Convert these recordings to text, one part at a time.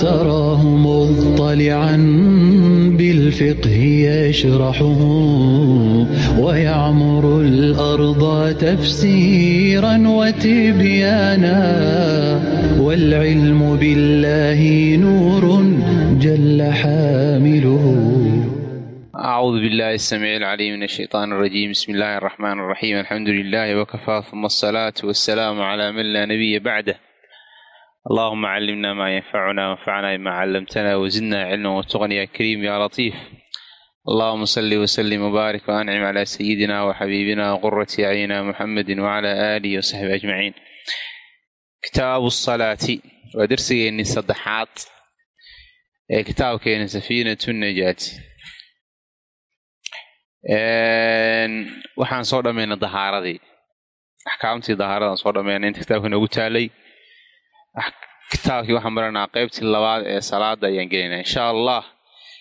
تراه مطلعا بالفقه يشرحه ويعمر الأرض تفسيرا وتبيانا والعلم بالله نور جل حامله أعوذ بالله السميع العليم من الشيطان الرجيم بسم الله الرحمن الرحيم الحمد لله وكفى ثم الصلاة والسلام على من لا نبي بعده اللهم علمنا ما ينفعنا وانفعنا بما علمتنا وزدنا علما واتقنا يا كريم يا لطيف اللهم صل وسلم وبارك وأنعم على سيدنا وحبيبنا وقرة أعيننا محمد وعلى آله وصحبه أجمعين كتاب الصلاة ودرسيني صدحات كتاب كين سفينة النجاة waxaan soo dhammaynay dahaaradii axkaamtii dahaaradan soo dhammaynay inta kitaabka noogu taalay kitaabkii waxaan baranaa qeybtii labaad ee salaada ayaan gelaynaa insha allah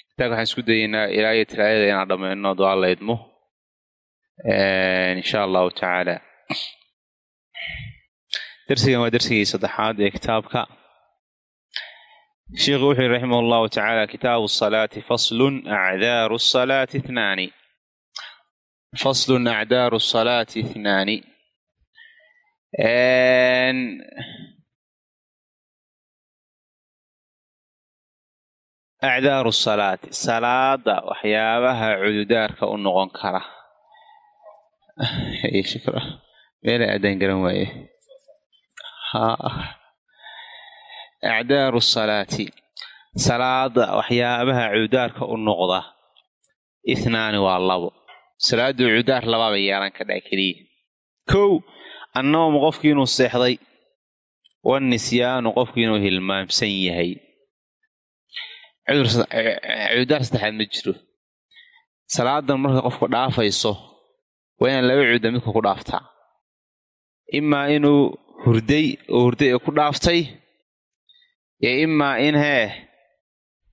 kitaabka waxaan isku dayeynaa ilaa iyo inaan dhammayno duaa la idmo. Insha allahu tacaala. Darsigan waa darsigii saddexaad ee kitaabka. Sheikhu wuxuu yihi raximah allahu tacaala kitaabu salaati faslun acdaaru salaati ithnaani faslun acdaaru salaati ithnaani acdaaru salaati salaada waxyaabaha cududaarka u noqon kara. Meela aadaan garan waaye. Acdaaru salaati. Salaada waxyaabaha cududaarka u noqda ithnaani waa labo. Salaadu cudaar labaaba yeelan kadhaa keliya. Kow annawmu qofkii inuu seexday wanisyaanu qofkii inuu hilmaamsan yahay cudaar saddexaad ma jiro. Salaadan markay qofku dhaafayso waa inaan laba cuda midka ku dhaaftaa imaa inuu hurday oo hurday ee ku dhaaftay iyo imaa in hee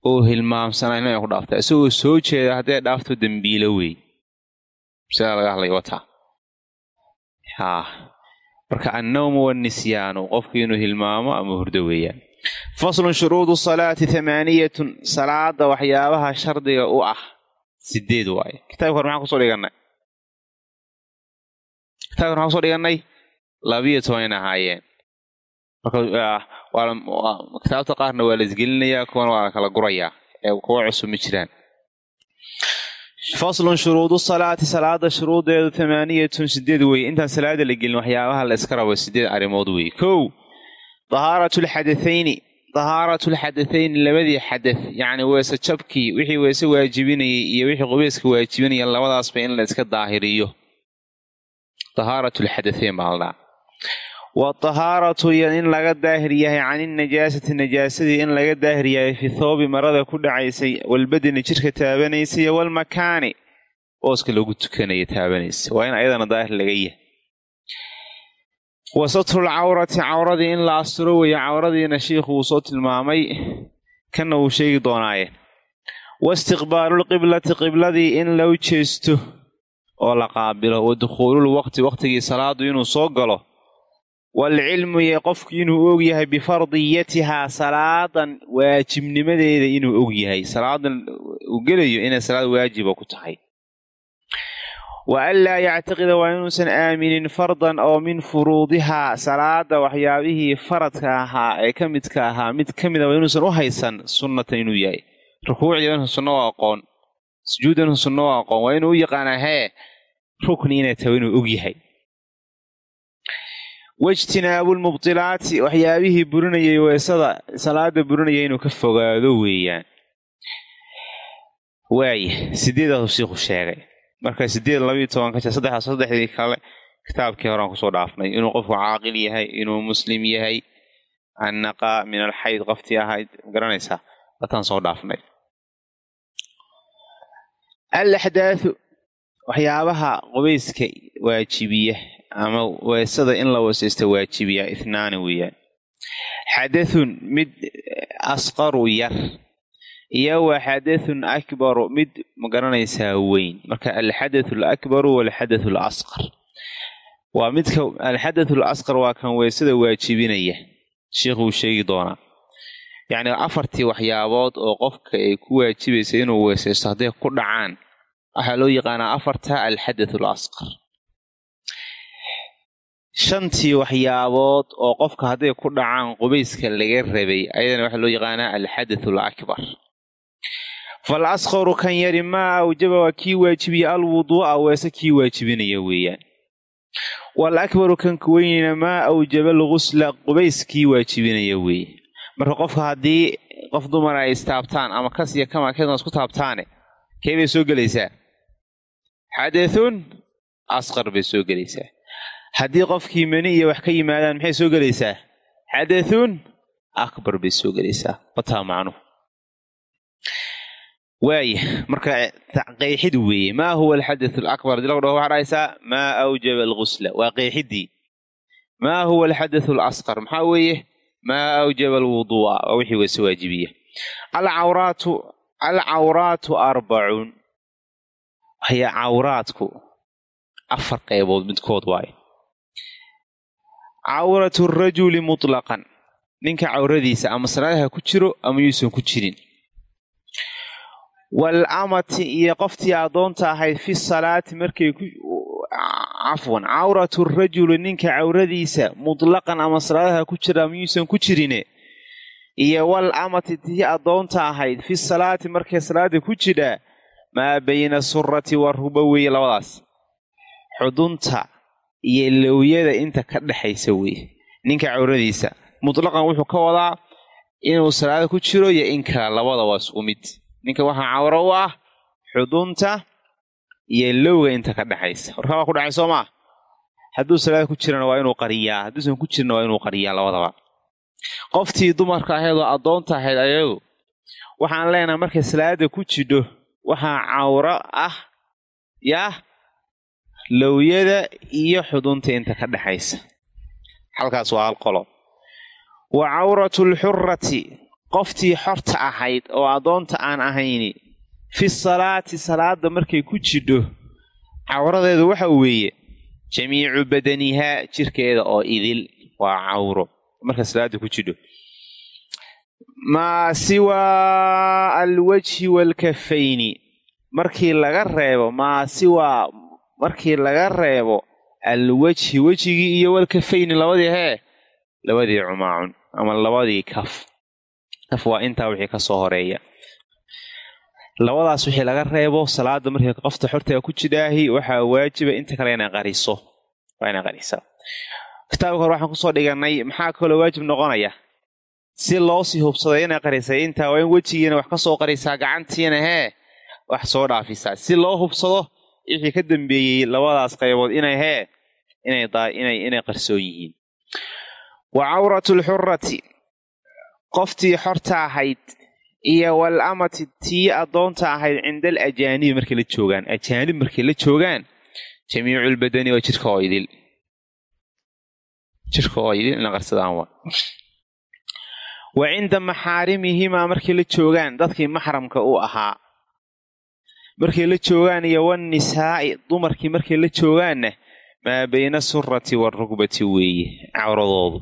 uu hilmaamsanaa in ku dhaaftaa isagoo soo jeeda hadday dhaafto dembiilo wey sidaa laga hadlay wataa marka annawmu wannisyaanu qofku inuu hilmaamo ama hurdo weeyaan faslun shuruudu salaati thamaaniyatun. Salaada waxyaabaha shardiga u ah. Sideed waaye. Kitabka hore maxaan ku soo dhigannay? Kitabka hore maxaan ku soo dhigannay? Labiyo toban ahaayeen. Marka kitaabta qaarna waa la isgelinayaa kuwana waa la kala gurayaa kuwa cusub ma jiraan. Faslun shuruudu salaati salaada shuruudeedu thamaaniyatun sideed weye intaan salaada la gelin waxyaabaha la iska rabo sideed arrimood weye kow dahaaratu lxadathayni dahaaratu lxadathayni labadii xadath yacni weese jabkii wixii weese waajibinayay iyo wixii qubeyska waajibinaya labadaasba in la iska daahiriyo. Dahaaratu lxadathayn baa la dhaha wadahaaratu iyo in laga daahir yahay cani najaasati najaasadii in laga daahir yahay fi thoobi marada ku dhacaysay walbadini jirka taabanaysay walmakaani booska lagu tukanaya taabanaysa waa in ayadana daahir laga wa satrul cawrati cawradii in la asturo weeye cawradiina shiikhu uu soo tilmaamay kana wuu sheegi doonaaye. Wa istiqbaalulqiblati qibladii in loo jeesto oo la qaabilo wa dukhuulul waqti waqtigii salaadu inuu soo galo. Waalcilmu iyo qofku inuu og yahay bifardiyatihaa salaadan waajibnimadeeda inuu og yahay. Salaadan uu gelayo inay salaad waajiba ku tahay wa anlaa yactiqida waa inuusan aaminin fardan oo min furuudihaa salaada waxyaabihii faradka ahaa ee ka midka ahaa mid ka mida waa inuusan u haysan sunnatan inuu yahay rukuucdii waa inuusan sunno u aqoon sujuudda inuusan sunno u aqoon waa inuu u yaqaanaa hee rukni inay tahay inuu og yahay waijtinaabu lmubdilaati waxyaabihii burinayay weesada salaada marka sideed labayo tobanka jir saddexdaas saddexdii kale kitaabkii horean ku soo dhaafnay. Inuu qofku caaqil yahay inuu muslim yahay annaqaa min alxayd qoftii ahayd garanaysaa wataan soo dhaafnay. Alaxdaathu waxyaabaha qubeyska waajibiya ama weesada in la weesaysta waajibiya ithnaani weeyaan. Xadathun mid asqaru yar iyo wa xadathun akbaru mid ma garanaysaa weyn. Marka alxadathu alakbaru walxadathu alasqar waa midka alxadathu alasqar waa kan weesada waajibinaya sheikhu uu sheegi doonaa. Yacni afartii waxyaabood oo qofka ay ku waajibaysa inuu weesaysto hadday ku dhacaan waxaa loo yaqaanaa afarta alxadath al asqar shantii waxyaabood oo qofka hadday ku dhacaan qubayska laga rabay ayadana waxaa loo yaqaanaa alxadath al akbar fal asqaru kan yari maa awjaba waa kii waajibiya alwuduu'a weese kii waajibinaya weeyaan wal akbaru kan kuweynina maa awjaba algusla qubays kii waajibinaya weeye marka qofka haddii qof dumar ay istaabtaan ama kas iyo kama keedna isku taabtaane kee bay soo gelaysaa xadathun asqar bay soo gelaysaa haddii qofkii mani iyo wax ka yimaadaan maxay soo gelaysaa xadathun akbar bay soo gelaysaa wataa macnuhu waaya marka qeexid weeye maa huwa alxadath alakbar? Hadii lagu dhaho waxaa dhahaysaa maa awjaba algusla waa qeexidii. Maa huwa alxadath alasqar? Maxaa weeye? Maa awjaba alwuduu'a waa wixii wase waajibiya alcawraatu alcawraatu arbacun haya cawraadku afar qaybood midkood waaye. Cawratu rajuli mutlaqan. Ninka cawradiisa ama wal amati iyo qoftii addoonta ahayd fi salaati markay cafwan cawratu rajuli ninka cawradiisa mutlaqan ama salaadaha ku jira ama yuusan ku jirine iyo wal amati tii addoonta ahayd fi salaati markay salaada ku jidhaa maa bayna surati wa ruba weeye labadaas xudunta iyo lowyada inta ka dhexaysa weeye ninka cawradiisa mutlaqan wuxuu ka wadaa inuu salaada ku jiro iyo in kala labada waa isku mid ninka waxaa cawro u ah xudunta iyo lowga inta ka dhexaysa warkaa waa ku dhacay soo maa hadduu salaada ku jirana waa inuu qariyaa. Hadduusan ku jirna waa inuu qariyaa labadaba. Qoftii dumarka ahayd oo addoonta ahayd ayadu waxaan leenahay markay salaada ku jidho waxaa cawro ah yaah lowyada iyo xudunta inta ka dhexaysa halkaas waa hal qolo wa cawratu lxurati qoftii xorta ahayd oo addoonta aan ahayni fi salaati salaada markay ku jidho cawradeedu waxa weeye jamiicu badanihaa jirkeeda oo idil waa cawro markay salaada ku jidho. Maa siwaa alwajhi waalkafayni markii laga reebo maa siwaa markii laga reebo alwajhi wejigii iyo walkafayni labadii hee? Labadii cumaacun ama labadii kaf kaf waa intaa wixii ka soo horreeya. Labadaas wixii laga reebo salaada markii qofta xortaga ku jidhaahi waxaa waajiba inta kale inay qariso. Waa inay qarisa kitaabka hore waxaan ku soo dhiganay maxaa kaloo waajib noqonaya? Si loo sii hubsaday inay intaa waa in wejigiina wax ka soo qarisaa gacantiina hee wax soo dhaafisaa. Si loo hubsado wixii ka dambeeyey labadaas qaybood inay hee inay qarsoon yihiin. Wa cawratu lxurati qoftii xorta ahayd iyo wal amati tii addoonta ahayd cinda al ajaanibi markay la joogaan. Ajaanib markay la joogaan jamiiculbadani waa jirka oo idil. Jirka oo idil ina qarsadaan waa. Wa cinda maxaarimihimaa markay la joogaan dadkii maxramka u ahaa. Markay la joogaan iyo wannisaa'i dumarkii markay la joogaanna maa bayna asurati waarugbati weeye cawradoodu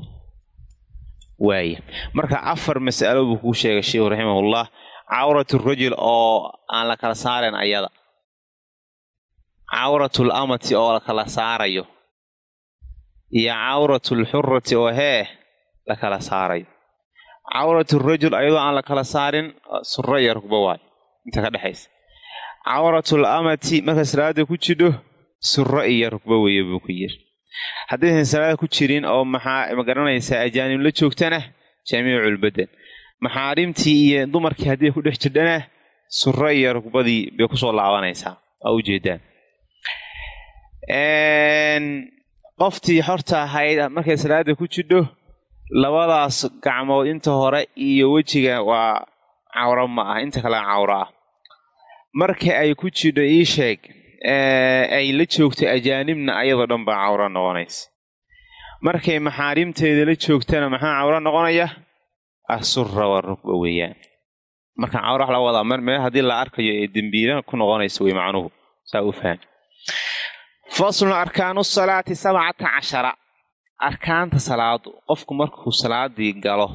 waaya marka afar mas'alo buu kuu sheegay sheikhu raximahullah cawratu rajul oo aan la kala saaren ayada. Cawratul amati oo la kala saarayo. Iyo cawratul xurati oo hee la kala saarayo. Cawratu rajul ayadoo aan la kala saarin suro iyo rugba waayo inta ka dhexaysa cawratul amati marka salaada ku jidho suro iyo rugba weeye buu ku yiri haddaysan salaada ku jirin oo maxaa ma garanaysaa ajaanib la joogtana? Jamiiculbadan maxaarimtii iyo dumarkii haddii ku dhex jirdhana suro iyo rugbadii bay ku soo laabanaysaa. Waa ujeedaan qoftii xorta ahayd markay salaada ku jidho labadaas gacmood inta hore iyo wejiga waa cawro ma ah inta kale cawro ah. Marka ay ku jidho ii sheeg ay la joogto ajaanibna ayadoo dhan baa cawro noqonaysa. Markay maxaarimteeda la joogtana maxaa cawro noqonaya? Asura waa rugba weeyaan. Marka cawro wax laga wadaa mar meel haddii la arkayo ee dembiila ku noqonaysa wey macnuhu saa u faham faslun arkaanu salaati sabcata cashara. Arkaanta salaadu qofku markuu salaadii galo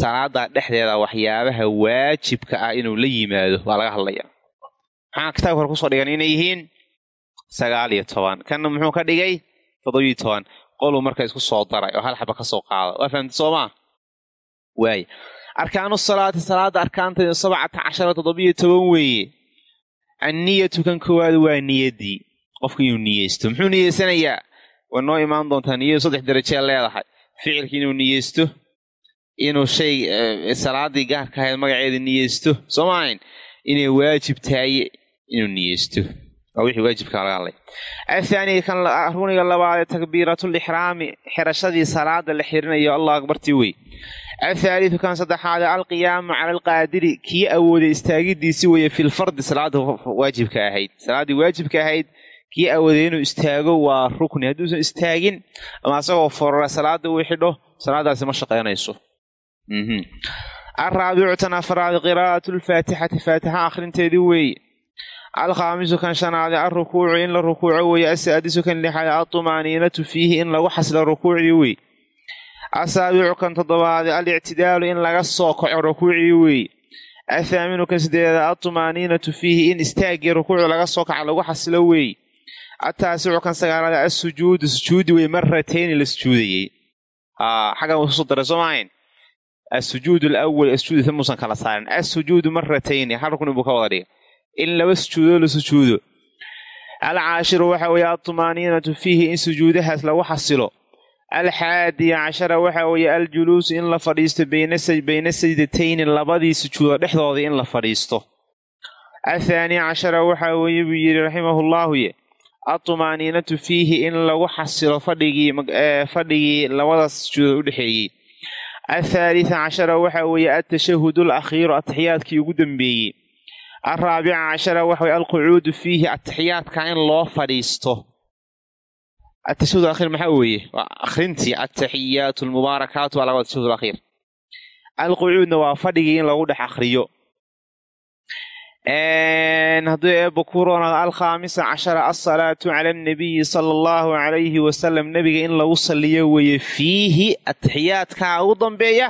salaadaa dhexdeeda waxyaabaha waajibka ah inuu la yimaado waa laga hadlayaa maxaa kitaabka hore ku soo dhigan inay yihiin sagaal iyo toban. Kanna muxuu ka dhigay toddobiyo toban. Qoluu marka isku soo daray oo hal xaba ka soo qaada waa fahamta soomaa waay. Arkaanu salaati salaada arkaanteedu sabcata cashara toddobiyo toban weeye. Anniyatu kan koowaad waa niyaddii qofku inuu niyeysto. Muxuu niyeysanayaa way noo imaan doontaa niyadu saddex darajee leedahay. Ficilki inuu niyeysto inuu shay salaadii gaarka ahayd magaceeda niyeysto. Soo maahayn? Inay waajib tahay inuu niyeysto waa wixii waajibka laga hadlay. Athaaniya kan runiga labaadee takbiiratulixraami xirashadii salaada la xirinayo allah akbartii wey athaalidu kan saddexaade alqiyaamu cala alqaadiri kii awooday istaagidiisi weeye filfardi salaada waajibka ahayd. Salaaddii waajibka ahayd kii awooday inuu istaago waa rukni. Hadduusan istaagin ama asagoo forora salaada uu xidho salaadaasi ma shaqaynayso. Alraabicu tan afraad qiraa'atu lfaatixati faatixa akhrinteedii weeye alkhaamisu kan shanaade alrukuucu in la rukuuco weeye asaadisu kan lixaade altumaaniinatu fiihi in lagu xasilo rukuucdii wey asaabicu kan toddobaade alictidaalu in laga soo kaco rukuucdii weeye athaaminu kan sideedaad altumaaniinatu fiihi in istaaggii rukuucda laga soo kaca lagu xasilo weeye ataasicu kan sagaalaade assujuudu sujuudi wey maratayni la sujuudayey xaggan wuu ku soo daray soo maahayn asujuud alawal asujuud musan kala saarin in laba sujuudo la sujuudo. Alcaashiru waxa weeye altumaaniinatu fiihi in sujuudahaas lagu xasilo. Alxaadiya cashara waxa weeye aljuluusu in la fadhiisto bayna sajdatayni labadii sujuudo dhexdooda in la fadhiisto. Athaani cashara waxa weeye buu yidhi raximahullahu altumaaniinatu fiihi in lagu xasilo fadhigii labada sujuudood udhexeeyey athaalitha cashara waxa weeye altashahud alakhiiru atixiyaadkii ugu dambeeyey alraabica cashara waxa weye alqucuudu fiihi atixiyaadka in loo fadhiisto. Atashahud alakhiir maxaa weeye? Waa akhrintii ataxiyaatu almubaarakaatu waa laga wada tashahud alqucuudna waa fadhigii in lagu dhex akhriyo. Hadduu eebba ku roonaado alkhaamisa cashara alsalaatu cala annabiyi sala allahu calayhi wasalam nebiga in lagu saliyo weeye fiihi atixiyaadkaa ugu dambeeya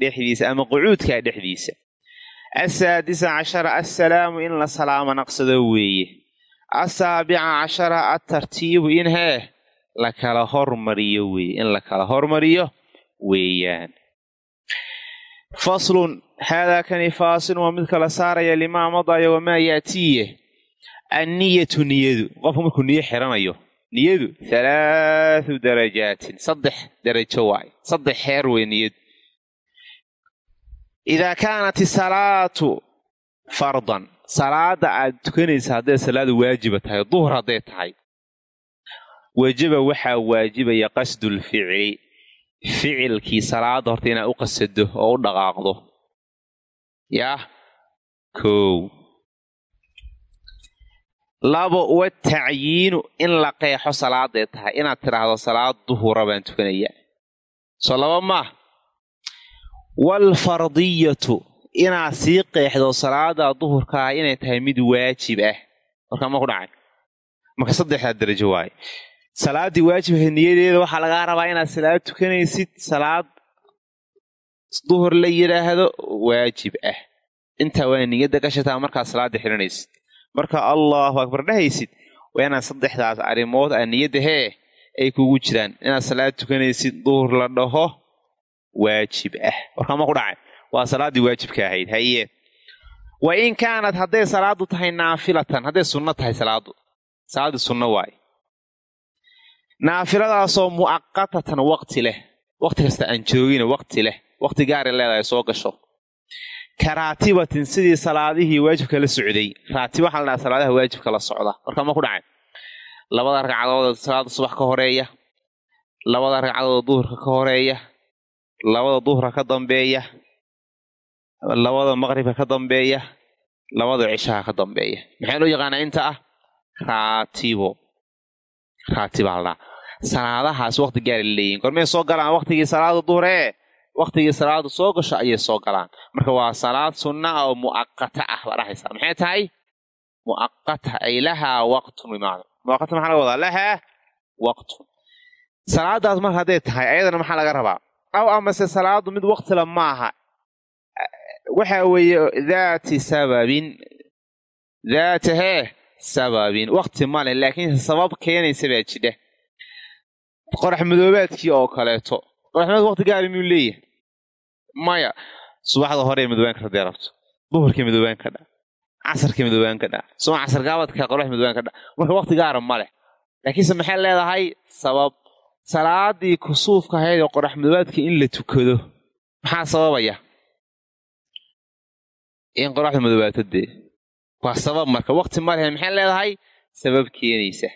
dhexdiisa ama qucuudkaa dhexdiisa asaadisa cashara assalaamu in la salaamo naqsado weeye asaabica cashara altartiibu in hee la kala hormariyo weeye in la kala hormariyo weeyaan faslun haadaa kani faasilun waa mid kala saaraya limaa madaya wamaa yaatiye anniyatu niyadu qofku markuu niyo xiranayo niyadu halaathu darajaatin saddex darajo waaye saddex idaa kaanat isalaatu fardan salaada aad tukanaysa hadday salaadu waajiba tahay duhur hadday tahay wajaba waxaa waajibaya qasdulficli ficilkii salaada horta inaad u qasado oo u dhaqaaqdo yaah kow labo watacyiinu in la qeexo salaaday tahay inaad tidhaahdo salaad duhura baan tukanayaa soo laba maah waalfardiyatu inaad sii qeexdo salaada duhurkaa inay tahay mid waajib ah warkaa ma ku dhacay marka saddexdaa darajo waaye salaaddii waajibka niyadeeda waxaa lagaa rabaa inaad salaad tukanaysid salaad duhur la yidhaahdo waajib ah intaa waa niyadda gashataa markaad salaada xihanaysid marka allahu akbar dhahaysid waa inaad saddexdaas arrimood a niyadda hee ay kugu jiraan inaad salaad tukanaysid duhur la dhaho waajib ah. Warkaa ma ku dhacay waa salaaddii waajibka ahayd. Haye wa in kaanad hadday salaadu tahay naafilatan hadday sunno tahay salaadu. Salaaddii sunno waaye naafiladaasoo mu'aqatatan waqti leh. Waqti kasta aan joogina waqti leh. Waqti gaari leedahay soo gasho. Ka raatibatin sidii salaadihii waajibka la socday. Raatib waxaa la salaadaha waajibka la socda. Warkaa ma ku dhacay labada ragcadood salaada subax ka horreeya. Labada ragcadood duhurka ka horreeya labada duhra ka dambeeya labada maqribka ka dambeeya labada cishaha ka dambeeya. Maxaa loo yaqaanaa inta ah? Raatibo. Raatibaa la dhaha salaadahaas waqti gaari leeyihiin gormay soo galaan waqtigii salaada duhree waqtigii salaadu soo gasho ayay soo galaan. Marka waa salaad sunna oo mu'aqata ah baa dhahaysaa maxay tahay? Mu'aqata ay lahaa waqtun bimaana muaqata maxaa laga wadaa? Lahaa waqtun. Salaadaas marka hadday tahay ayadana maxaa laga rabaa aw amase salaadu mid waktila maaha waxa weeye daati sababin daata hee sababin wakti male laakiin sabab keenaysa baa jidha qorax madoobaadkii oo kaleeto qoraxmadoobaad waqti gaari miyuu leeyahay maya subaxda hore midoobaan karta dee rabto duhurkii midoobaan ka dha casarkii midoobaan ka dha suma casar gaabadka qorax midoobaan ka dha marka waqti gaara ma leh laakiinse maxay leedahay sabab salaadii kusuufka ahayd oo qorax madoobaadka in la tukado maxaa sababaya? In qoraxda madoobaata dee. Waa sabab marka. Waqti ma leh maxay leedahay? Sabab keenaysa.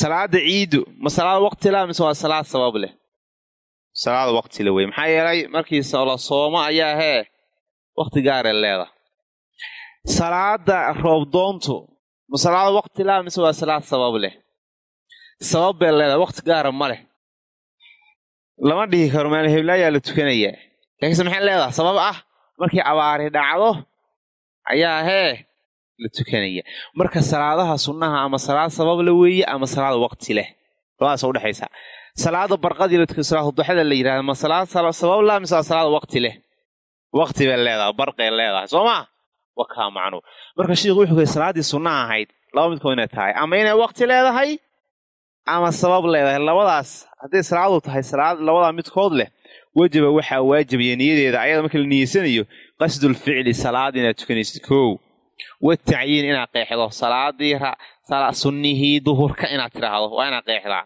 Salaada ciidu ma salaad waqti la mise waa salaad sabab leh? Salaada waqti le wey. Maxaa yeelay markii la soomo ayaa hee waqti gaare leeda salaada roobdoontu ma salaada waqti la mise waa salaad sabab leh sabab bay leedahay waqti gaara ma leh. Lama dhihi karo meel heblaayaa la tukanayaa laakiinse maxay leedahay? Sabab ah markii abaari dhacdo ayaa hee la tukanaya marka salaadaha sunnaha ama salaad sabab la weeye ama salaad waqti leh. Labadaas udhexaysa salaada barqadii la tukado salaad duxada la yidhahda ma salaad sabab la mise waa salaad waqti leh. Waqti bay leedahay barqay leedahay. Soo maa wa kaa macnuu marka sheikhu wuxuu kay salaaddii sunnaha ahayd laba midkood inay tahay. Ama inay waqti leedahay ama sabab leedahay labadaas hadday salaadu tahay salaad labadaa midkood leh wejaba waxaa waajibaya niyadeeda ayada marka la niyeysanayo qasdulficli salaad inaad tukanaysid kow. Watacyiin inaad qeexdo salaadii sunnihii duhurka inaad tidhaahdo waa inaad qeexdaa.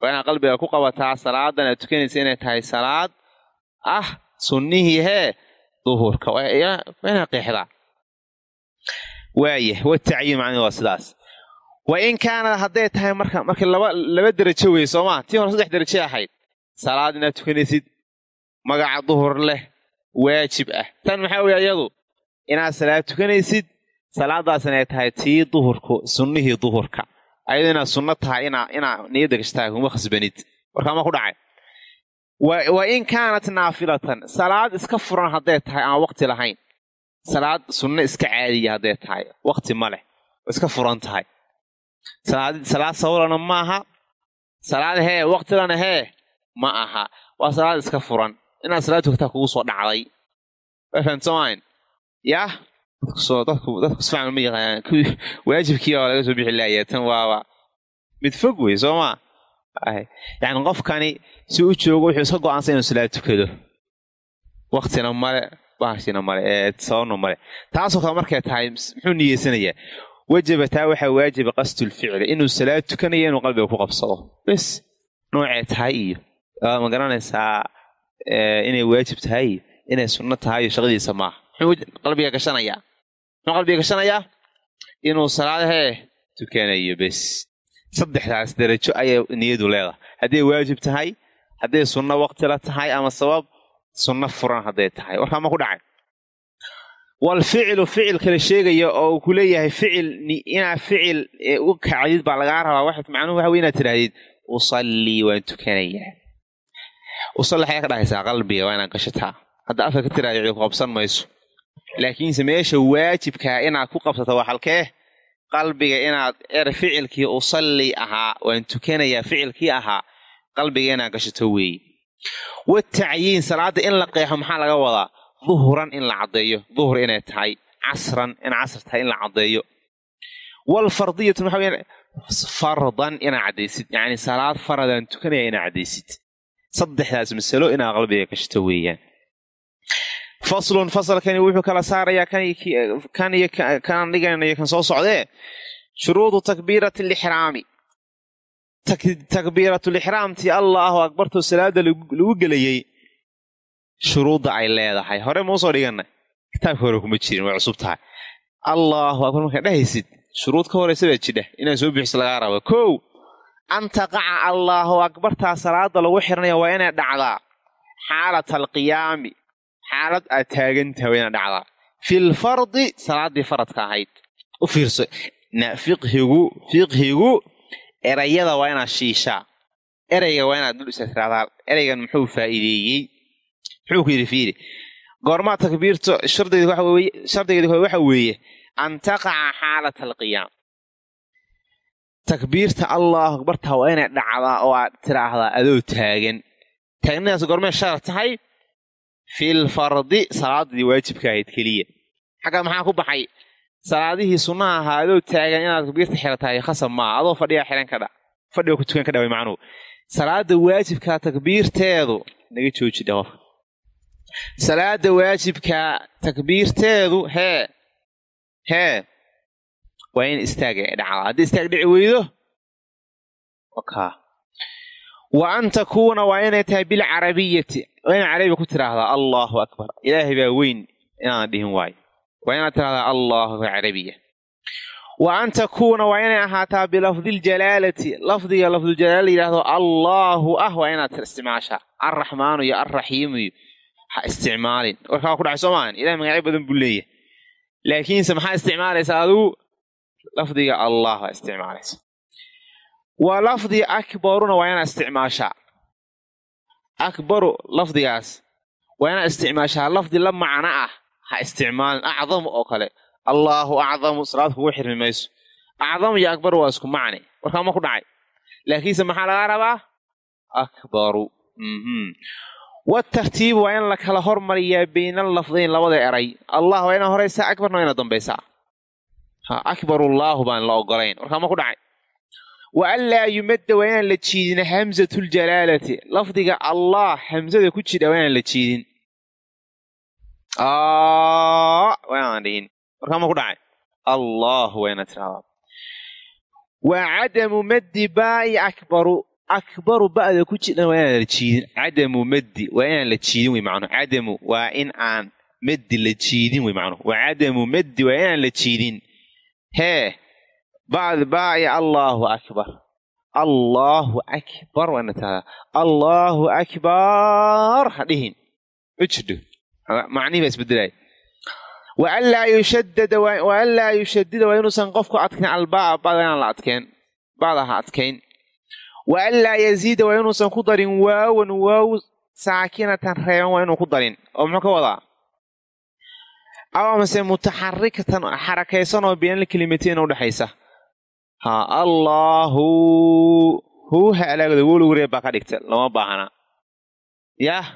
Waa inaad qalbiga ku qabataa salaadan aad tukanaysa inay tahay salaad ah sunnihii hee duhurka waa inaad qeexdaa. Waaya watacyiin macnuu waa sidaas wa in kaanad hadday tahay marka marka laba laba derajo wey soomaa tii hore saddex deraje ahayd. Salaad inaad tukanaysid magaca duhur leh waajib ah. Tan maxaa weye iyadu? Inaad salaad tukanaysid salaadaas inay tahay tii duhurku sunnihii duhurka. Ayado inaad sunno tahay inaa inaa niyadda gashtahay kuma khasbanid. Warkaama ku dhacay. Wa in kaanat naafilatan salaad iska furan hadday tahay aan waqti lahayn. Salaad sunno iska caadiya hadday tahay waqti ma leh. Iska furan tahay salaad sawlana ma aha salaad hee waqtilana hee ma aha. Waa salaad iska furan. Inaad salaad tugtaa kugu soo dhacday. Waa fahamsamayn yah? Dadku sifican ma yaqaanaan. Waajibkii oo laga soo bixi laaya tan waaba mid fog wey soo maa yani qofkani si u joogo wuxuu iska go'aansan inuu salaad tukado. Waktina male bahashina male ee sababna male. Taasoo kale markay tahay muxuu niyeysanayaa wajaba taa waxaa waajiba qasdulficli inuu salaad tukanaya inuu qalbiga ku qabsado. Bes noocee tahay iyo? Ma garanaysaa inay waajib tahay iyo inay sunno tahay iyo shaqadiisa maaha. Muxuu qalbiga gashanayaa muxuu qalbiga gashanayaa inuu salaad hee tukanayo bes. Saddexdaas darajo ayay niyadu leedahay. Hadday waajib tahay hadday sunno waqtila tahay ama sabab sunno furan hadday tahay. Warkaa ma ku dhacay walficilu ficilka la sheegaya oo uu ku leeyahay ficil inaad ficil u kacdid baa lagaa rabaa. Macnuhu waxa wey inaad tidhahdid usallii waan tukanayaa usalli xayaa ka dhahaysaa qalbiga waa inaad gashataa. Hadda afka ka tiraada cidi ku qabsan mayso. Laakiinse meesha waajibkaa inaad ku qabsato waa halkee qalbiga inaad er ficilkii usalli ahaa waan tukanayaa ficilkii ahaa qalbiga inaad gashato weeye watacyiin salaadda in la qeexo maxaa laga wadaa duhran in la caddeeyo duhur inay tahay casran in casr tahay in la caddeeyo. Waalfardiyatu maxaa weye fardan inaad caddaysid yacni salaad faradaan tukanaya inaad caddaysid. Saddexdaas masalo inaad qalbiga gashato weeyaan. Faslun fasalkani wuxuu kala saarayaa kan iyo kan dhiganayo kan soo socdee? Shuruudu takbiirati alixraami takbiiratulixraamtii allaahu akbartoo salaada lagu gelayey shuruudda ay leedahay. Hore mau soo dhiganay. Kitaabka hore kuma jirin way cusub tahay. Allaahu akbar markaa dhehaysid shuruud ka horaysa baa jidha. Inaad soo bixiso lagaa raba kow an taqaca allaahu akbartaa salaada lagu xirnaya waa inay dhacdaa. Xaalata alqiyaami xaalad aad taagantaha waa inay dhacdaa. Filfardi salaaddii faradka ahayd. U fiirso fiqhigu fiqhigu erayada waa inaad shiishaa. Ereyga waa inaad dul isa tiraahdaa ereygan muxuu faa'iideeyey muxuu ku yidhi fiiri goormaa takbiirto shardigeedi hore waxa weeye an taqaca xaalata alqiyaam. Takbiirta allahu akbartaa waa inay dhacdaa oo aad tiraahdaa adoo taagan. Taagnidaas gormee shar tahay fil fardi salaadii waajibka ahayd keliya. Xagga maxaa ku baxay? Salaadihii sunnaha ahaa adoo taagan inaad takbiirta xiratahay khasab maaha adoo fadhigaa xihan ka dha fadhiga ku tukan ka dhaway macnuhu salaada waajibkaa takbiirteedu naga jooji qofka salaada waajibkaa takbiirteedu hee hee waa in istaaga dhacdaa haddii istaag dhici weydo ka wa an takuuna waa inay tahay bilcarabiyati waa inaad carabiga ku tiraahdaa allahu akbar. Ilaahay baa weyn inaan dhihin waayo. Waa inaad tiraahdaa allahu carabiya wa an takuuna waa inay ahaataa bilafdiiljalaalati lafdiga lafduljalaala yidhahdo allaahu ah waa inaad isticmaashaa alraxmaanu iyo alraxiimu ha isticmaalin warkaa ku dhacay soo maahan ilahay magacyo badan buu leeyahay. Laakiinse maxaa isticmaalaysaa adigu lafdiga allah baa isticmaalaysa wa lafdi akbaruna waa inaad isticmaashaa. Akbaru lafdigaas waa inaad isticmaashaa. Lafdi la macno ah ha isticmaalin. Acdamu oo kale. Allaahu acdamu salaad kugu xirmi mayso. Acdamu iyo akbaru waa isku macni. Warkaa ma ku dhacay. Laakiinse maxaa lagaa rabaa? Akbaru watartiibu waa in la kala hormariyaa bayna lafdayn labada eray. Allah waa inaa horaysaa akbarna waa inaad dambaysaa ha akbarullaahu baan la ogolayn warkaa ma ku dhacay. Wa an laa yumadda waa inaan la jiidin hamsatuljalaalati lafdiga allah hamsada ku jidha waa inaan la jiidin. Waa warkaa ma ku dhacay. Allah waa inaad tiraahdaa wa cadamu maddi baa'i akbaru akbaru ba'da ku jidhan waa inaan la jiidin cadamu maddi waa inaan la jiidin wey macnuhu cadamu waa in aan maddi la jiidin wey macnuhu wa cadamu maddi waa inaan la jiidin hee bacd baa'i allaahu akbar allaahu akbar waa inaad tiraahdaa allaahu akbar ha dhihin ma jidho macnihi baa isbedelaya wa an laa yushadada wa an laa yushadida waa inuusan qofku adkayn albaa'a bada inaan la adkeen bacda ha adkayn wa an laa yaziida waa inuusan ku darin waawan waaw saakinatan reeban waa inuu ku darin oo muxuu ka wadaa amase mutaxarikatan xarakaysan oo beenal kelimateen udhexaysa ha allaahu huuha alaagda wolugu reeb baa ka dhigta lama baahna yah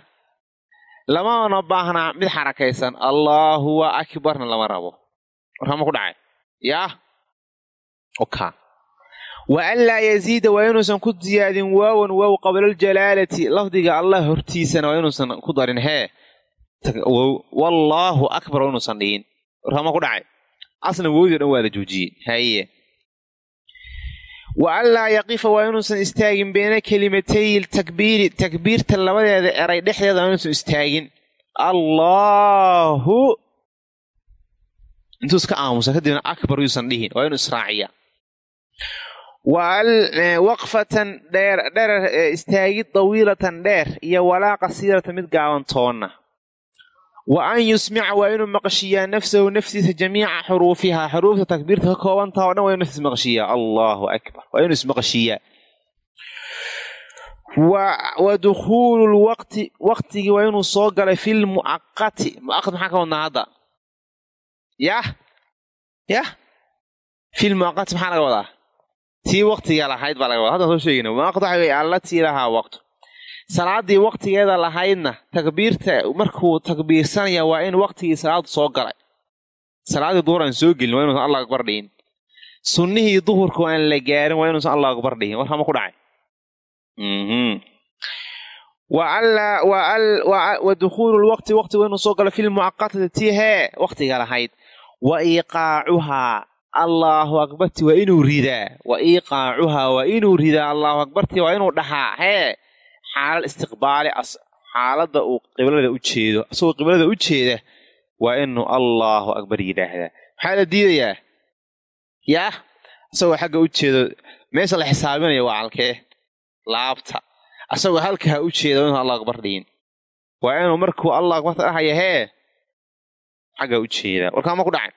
lamana baahnaa mid xarakaysan allaahu waa akbarna lama rabo warkama ku dhacay oka wa an laa yaziida waa inuusan ku ziyaadin waawan waaw qablaljalaaalati lafdiga allah hortiisana waa inuusan ku darin hee wallaahu akbar waa inuusan dhihin warkama ku dhacay asna wowdii dhan waa la joojiyey haye wa an laa yaqifa waa inuusan istaagin beena kelimatay takbiiri takbiirta labadeeda eray dhexdeeda waa inuusan istaagin allaahu intuu iska aamusa waqfatan dheer dherer istaagid dawiilatan dheer iyo walaa qasiiratan mid gaaban toonna wa an yusmica waa inuu maqashiyaa nafsahu naftiisa jamiica xuruufihaa xuruufta takbiirta ka koobantaha o dhan waa inu naftiis maqashiyaa allaahu akbar waa inuu ismaqashiyaa wa dukhuulu lwaqti waqtigii waa inuu soo galay fi lmu'aqati muaqat maxaa ka wadnaa hadda yah yah fi lmu'aqati maxaa laga wadaa tii waqtiga lahayd baa laga wadaa. Haddaan soo sheegayna muaqat waxa weye allatii lahaa waqtu. Salaadii waqtigeeda lahaydna takbiirta markuu takbiirsanaya waa in waqtigii salaadu soo galay. Salaaddii duhur aan soo gelin waa inuusan allah akbar dhihin. Sunnihii duhurka aan la gaarin waa inuusan allah akbar dhihin. Warkama ku dhacay. Wa dukhuulu lwaqti waqtigu inuu soo galo fi lmucaqatati tii hee waqtiga lahayd. Wa iiqaacuhaa allaahu akbarti waa inuu ridaa wa iiqaacuhaa waa inuu ridaa allaahu akbarti waa inuu dhahaa. Hee xaalal istiqbaali xaaladda uu qiblada u jeedo. Asagoo qiblada u jeeda waa inuu allaahu akbar yidhaahdaa. Maxaa la diidayaa? Yaah asagoo xagga u jeedo meesha la xisaabinaya waa calkee laabta. Asagoo halkaa u jeeda waa inuu allah akbar dhihin. Waa inuu markuu allah akbarta dhahaya hee xagga u jeedaa warkaama ku dhacay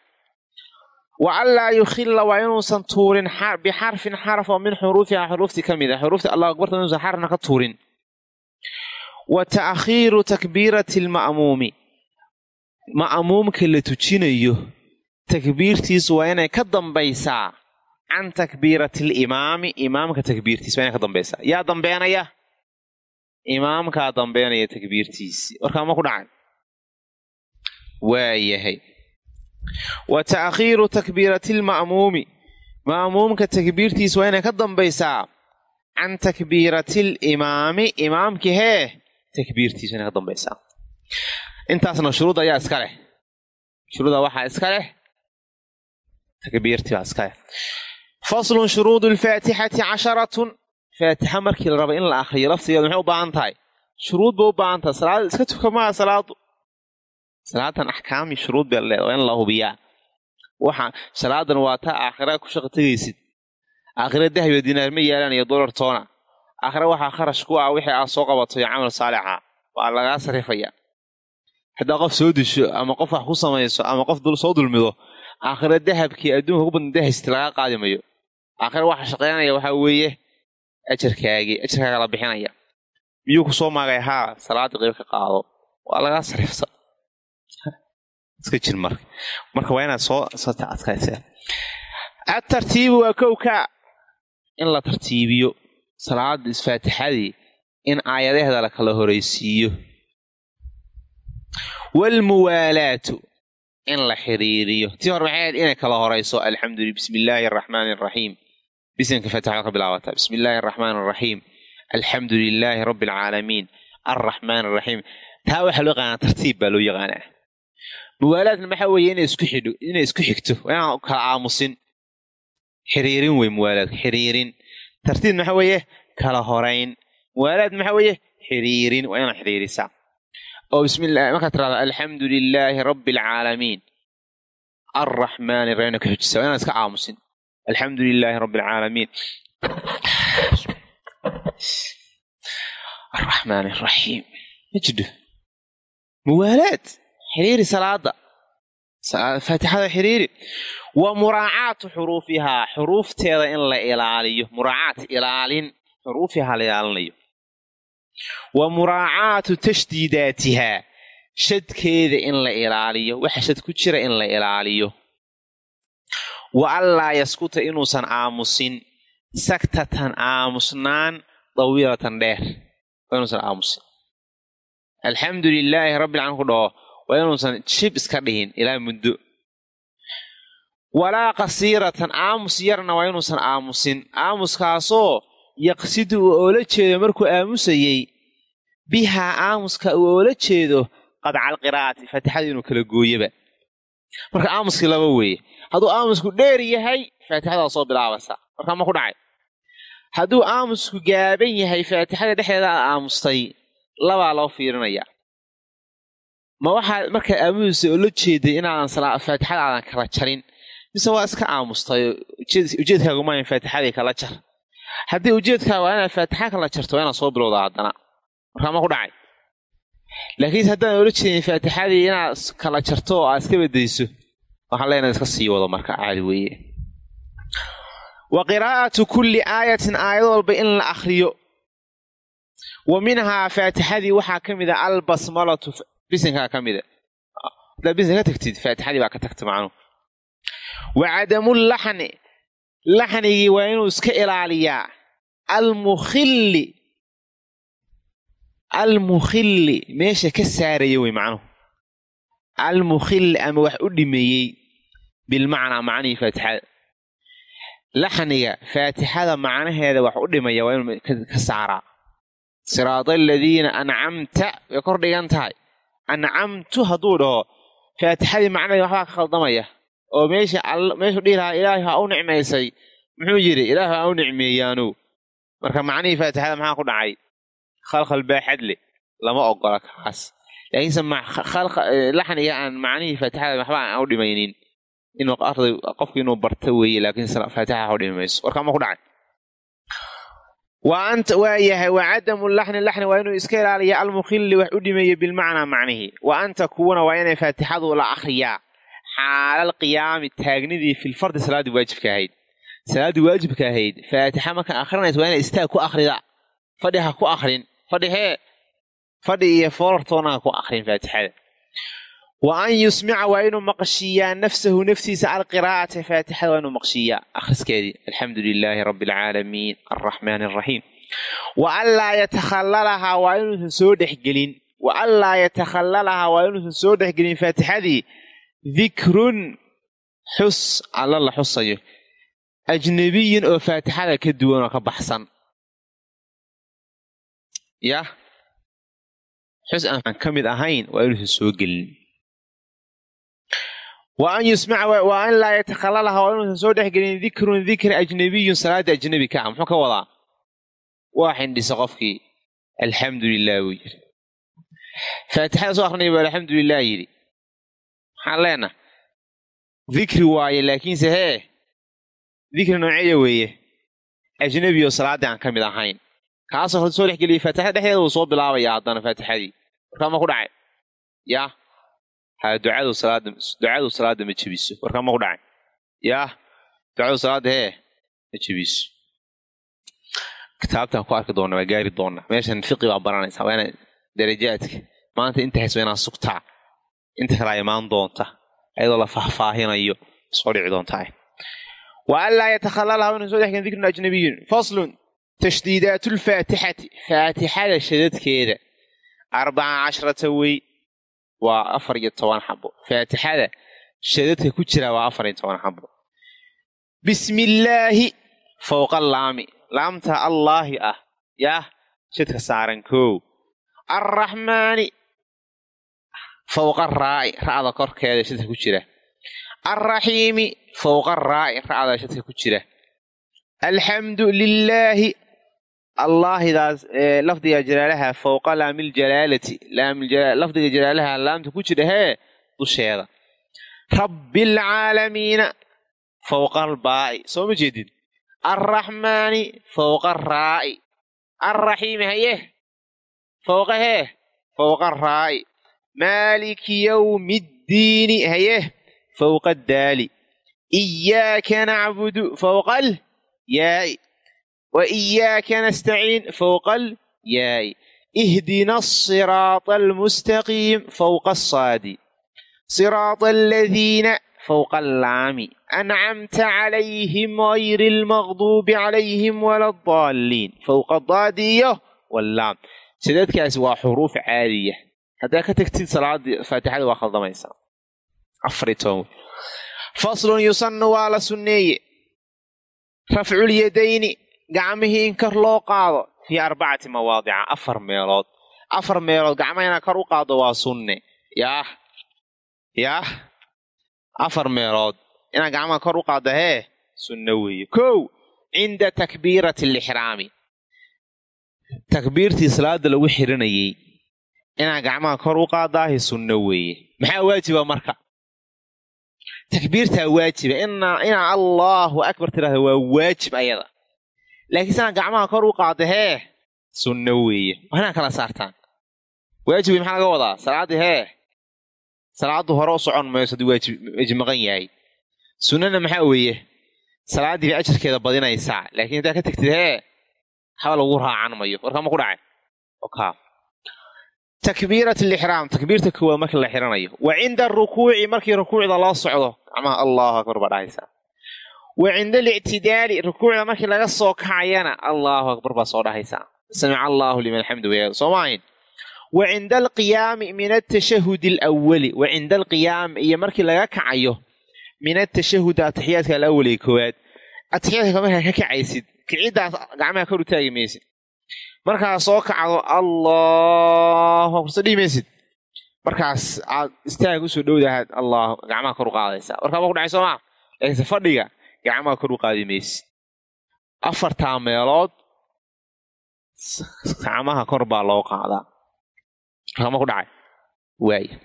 wa an yukhilla waa inuusan tuurin bixarfin xaraf oo min xuruufiha xuruuftii ka mid ah xuruufta allah akbarta inuusan xarafna ka tuurin wa ta'khiiru takbiirati alma'muumi ma'muumka la tujinayo takbiirtiisu waa inay ka dambaysaa can takbiirati alimaami imaamka takbiirtiisa waa inay ka dambaysaa yaa dambeenaya imaamkaa dambeynaya takbiirtiisii warkaa ma ku dhacay waayahay wa ta'khiiru takbiirati lma'muumi ma'muumka takbiirtiisa waa inay ka dambaysaa can takbiirati limaami imaamki hee takbiirtiisa inay ka dambaysaa intaasna shuruud ayaa iska leh shuruuda waxaa iska leh takbiirtii baa iska leh faslun shuruudu alfaatixati casharatun faatixa markii la raba in la akriyo laftigeeda maxay u tahay shuruud salaadan axkaami shuruud bay leeda waa in la hubiyaa. Waxa salaadan waa taa aakhira ku shaqo tegaysid aakhira dahbiyo dinaar ma yaalaan iyo dolar toona. Aakhira waxaa kharash ku ah wixii aad soo qabato iyo camal saalixa. Waa lagaa sarifaya. Haddaa qof soo disho ama qof wax ku samayso ama qof soo dulmido aakhira dahabkii adduunka ku badna dahaysta lagaa qaadi mayo. Aakhira waxa shaqaynaya waxaa weeye ajarkaagii ajarkaaga la bixinaya. Miyuu ku soo maagay? Haa salaada qayb ka qaado. Waa lagaa sarifsa iska jir marka. Marka waa inaad soo adkaysa. Atartiibu waa kowka. In la tartiibiyo salaada isfaatixadii in aayadaheeda la kala horaysiiyo. Waalmuwaalaatu in la xiriiriyo. Tii hore maxay inay kala horayso alxamdulillah bismi illaahi araxmaani araxiim bisinka faatixada ka bilaabataa. Bismi illaahi araxmaan araxiim alxamdu lilaahi rabbi alcaalamiin alraxmaan araxiim taa waxaa loo yaqaanaa tartiib baa loo yaqaanaa muwaalaadna maxaa weeye inay isku xidho inay isku xigto. Inaan kala aamusin. Xiriirin wey muwaalaadka xiriirin. Tartiib maxaa weeye kala horayn muwaalaad maxaa weeye xiriirin. Waa inaa xiriirisaa oo bismillah markaad tirahda alxamdu lilaahi rabbi alcaalamiin alraxmaani raxiim ka xujisa. Waa inaan iska aamusin. Alxamdu lilaahi rabbi alcaalamiin alraxmaan araxiim ma jidho muwaalaad xiriiri salaada. Faatixada xiriiri. Wa muraacaatu xuruufihaa xuruufteeda in la ilaaliyo muraacaat ilaalin xuruufihaa la ilaalinayo. Wa muraacaatu tashdiidaatihaa shadkeeda in la ilaaliyo waxa shad ku jira in la ilaaliyo. Wa anlaa yaskuta inuusan aamusin saktatan aamusnaan dawiilatan dheer inuusan aamusin. Alxamdu lilaahi rabbil caalamiin ku waa inuusan shib iska dhihin ilaa muddo. Walaa qasiiratan aamus yarna waa inuusan aamusin. Aamuskaasoo yaqsidu uu oola jeedo markuu aamusayey bihaa aamuska uu oola jeedo qadcal qiraa'ati faatixada inuu kala gooyaba. Marka aamuskii laba weeye hadduu aamusku dheer yahay faatixadaa soo bilaabaysaa markaa ma ku dhacay. Hadduu aamusku gaaban yahay faatixada dhexdeeda aad aamustay labaa loo fiirinaya ma waxaad markaa aamudiisa oo jeeday inaadan faatixada aadan kala jarin. Mise waa iska aamustay ujeedkaagu maayan faatixadii kala jar. Haddii ujeedkaaga waa inaad faatixa kala jarto waa inaad soo bilowda haddana. Markaa ma ku dhacay. Laakiinse haddaan ola jeedin faatixadii inaad kala jarto oo aad iska bedayso waxaan leenahay iska sii wado marka caadi weeye. Wa qiraa'atu kulli aayatin aayad walba in la akhriyo. Wa minhaa faatixadii waxaa ka mid a albasmalatu bisinkaa ka mida haddaad bisin ka tagtid faatixadii baa ka tagta macnuhu wa cadamullaxni laxnigii waa inuu iska ilaaliyaa. Almukhilli. Almukhilli. Meesha ka saaraya wey macnuhu almukhilli ama wax u dhimeeyey. Bilmacnaa macnihii faatixada laxniga faatixada macnaheeda wax u dhimaya waa inuu ka saaraa. Siraada aladiina ancamtu hadduu dhaho faatixadii macnaheeda waxbaa ka khaldamaya. Oo meeshuu dhihi lahaa ilaahay ha u nicmaysay. Muxuu yidhi ilaahay ha u nicmeeyaanu. Marka macnihii faatixada maxaa ku dhacay? Khalkhal baaxad leh lama ogola kaas. Laakiinse laxniga aan macnihii faatixada waxba aan u dhimaynin. Inuu arday qofku inuu barta weeye laakiinse faatixa ha u dhimi mayso warkaa ma ku dhacay waa yahay wa cadamu laxni laxni waa inuu iska ilaaliya almukhilli wax u dhimeeya bilmacnaa macnihii wa anta kuwana waa inay faatixadu la akhriyaa. Xaalal qiyaami taagnidii filfardi salaaddii waajibka ahayd. Salaaddii waajibka ahayd faatixa markaa akhrinaysa waa inay istaag ku akhrida. Fadhi ha ku akrin fadhi hee fadhi iyo foorartoona ha ku akrin faatixada wa an yusmica waa inuu maqshiiyaa nafsahu naftiisa alqiraa'ata faatixada waa inuu maqshiiyaa akhriskeedii alxamdu lilaahi rabbi alcaalamiin alraxmaan alraxiim wa anlaa yatakhallalahaa waa inuusan soo dhexgelin wa anlaa yatakhallalahaa waa inuusan soo dhexgelin faatixadii dikrun xus alla la xusayo ajnabiyin oo faatixada ka duwan oo ka baxsan. Yah? Xus aan ka mid ahayn waa wa an yusmaca wa an laa yatakhallalaha waa inuusan soo dhexgelin dikrun dikri ajnabiyun salaada ajnabi ka ah muxuu ka wadaa? Waa xindhisa qofkii alxamdu lilah buu yidhi. Faatixada soo akrinaya buu alxamdu lilah yidhi. Maxaan leenaha dikri waaye laakiinse hee dikri nooceeya weeye? Ajnabi oo salaaddii aan ka mid ahayn. Kaasoo hor soo dhexgeliyay faatixada dhexdeeda uu soo bilaabaya haddana faatixadii. Warkaa ma ku dhacay ducadu salaada ma jebiso. Warkaa ma ku dhacay. Yaa ducadu salaada hee ma jebiso. Kitaabtaan ku arki doona waa gaari doona. Meeshan fiqi baa baranaysaa waa darajaadka. Maanta inta hays inaa sugtaa inta kalaa imaan doonta. Ayadoo la faahfaahinayo soo dhici doontaa wa an laa yatakhallalaha inu soo dhexgelin dikrun ajnabiyun faslun tashdiidaat lfaatixati faatixada shadadkeeda. Arbaca cashrata wey waa afar iyo toban xabo faatixada shadadka ku jira waa afar iyo toban xabo bismi illaahi fowqa laami. Laamta allaahi ah yaah shadka saaran koow arraxmaani fowqa raa'i ra'da korkeeda shadka ku jira. Alraxiimi fowqa raa'i ra'da shadka ku jira. Alxamdu lilaahi allaahidaas lafdiga jalaalaha fowqa laamiljalaalati lafdiga jalaalaha laamta ku jira hee dusheeda. Rabbialcaalamiina fowqa albaa'i soo ma jeedid alraxmaani fowqa araa'i alraxiimi haye fowqa hee fowqa araa'i maaliki yowmi ddiini haye fowqa addaali iyaaka nacbudu fowqa al yaa'i fowqa al yaa'i ihdina asiraata almustaqiim fowqa asaadi siraata aladiina fowqa allaami ancamta calayhim gayri almaqduubi calayhim wala adaalliin fowqa daadi iyo wallaam shadadkaasi waa xuruuf caadiya haddaa ka tagtid salaadii faatixada waa khaldamaysaa afar toban faslun yusannu waa la sunneeye gacmihii in kor loo qaado fii arbacati mawaadica afar meelood. Afar meelood gacmaha inaad kor u qaado waa sunne. Yaah yaah. Afar meelood inaad gacmaha kor u qaaddo hee sunno weeye. Kow cinda takbiirati alixraami takbiirtii salaada lagu xiranayey inaad gacmaha kor u qaadaahi sunno weeye. Maxaa waajiba marka? Takbiirtaa waajiba. Inaa allaahu akbar tidhahda waa waajib ayada laakiin si inaad gacmaha kor u qaaddo hee? Sunno weeye. Waa inaad kala saartaan. Waajib wey maxaa laga wadaa? Salaaddii hee? Salaaddu hore u socon mayso haddii waajib maqan yahay. Sunnana maxaa weeye? Salaaddii bay ajarkeeda badinaysaa. Laakiin haddaad ka tegtid hee? Haba lagu raacan mayo. Warkama ku dhacay? Oka. Takbiirat alixraam takbiirta koowaad markii la xiranayo. Wa cinda arukuuci markii rukuucda loo socdo gacmaha allahu akbar baa dhahaysaa wa cinda alictidaali rukuucda markii laga soo kacayana allahu akbar baa soo dhahaysaa samica allahu liman xamdu soo maahayn wa cinda alqiyaami min atashahudi alawali wa cinda alqiyaami iyo markii laga kacayo min atashahud atixiyaadka alawali koowaad. Atixiyaadka markaa ka kacaysid kiciddaas gacmaha kor u taagi maysid. Markaa soo kacdo allahu akbar soo dhihi markaas aad istaag u soo dhowdahaad allah gacmaha kor u qaadaysaa warkaa ma ku dhacay soo maa laakiinse fadhiga gacmaha kor u qaadi maysid afartaa meelood gacmaha kor baa loo qaadaa. Warkaa ma ku dhacay. Waaya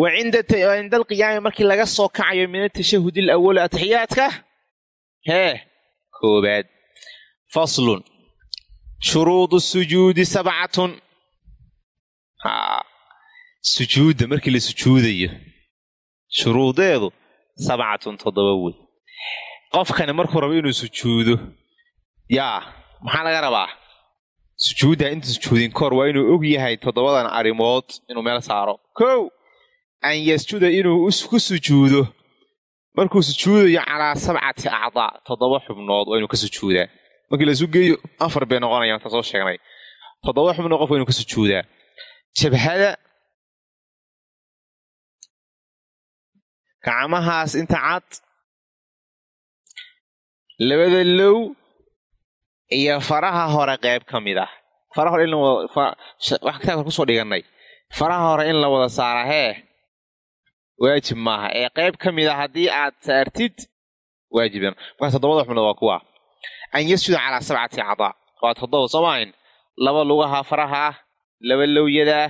wa cinda alqiyaami markii laga soo kacayo min atashahud alawali atixiyaadka hee koobaad. Faslun. Shuruudu sujuudi sabcatun. Sujuudda markii la sujuudayo shuruudeedu sabcatun toddoba wey qofkani markuu rabo inuu sujuudo yaa maxaa laga rabaa sujuuddaa inta sujuudin kor waa inuu og yahay toddobadan arrimood inuu meel saaro kow an yasjuda inuu ku sujuudo markuu sujuudayo calaa sabcati acdaa toddoba xubnood waa inuu ka sujuudaa markii laisu geeyo afar bay noqonayaan taan soo sheegnay toddoba xubno qof waynu ka sujuudaa jabhada gacmahaas inta cad labada low iyo faraha hore qayb ka mid ah. Faraha hore in wax kitaabka ku soo dhigannay faraha hore in la wada saara hee waajib maaha. Ee qayb ka mid a haddii aad saartid waajiban markaas toddobada xubnood waa kuwa. An yasjuda calaa sabcati cadaa waa toddoba soo maahin laba lugaha faraha laba lowyada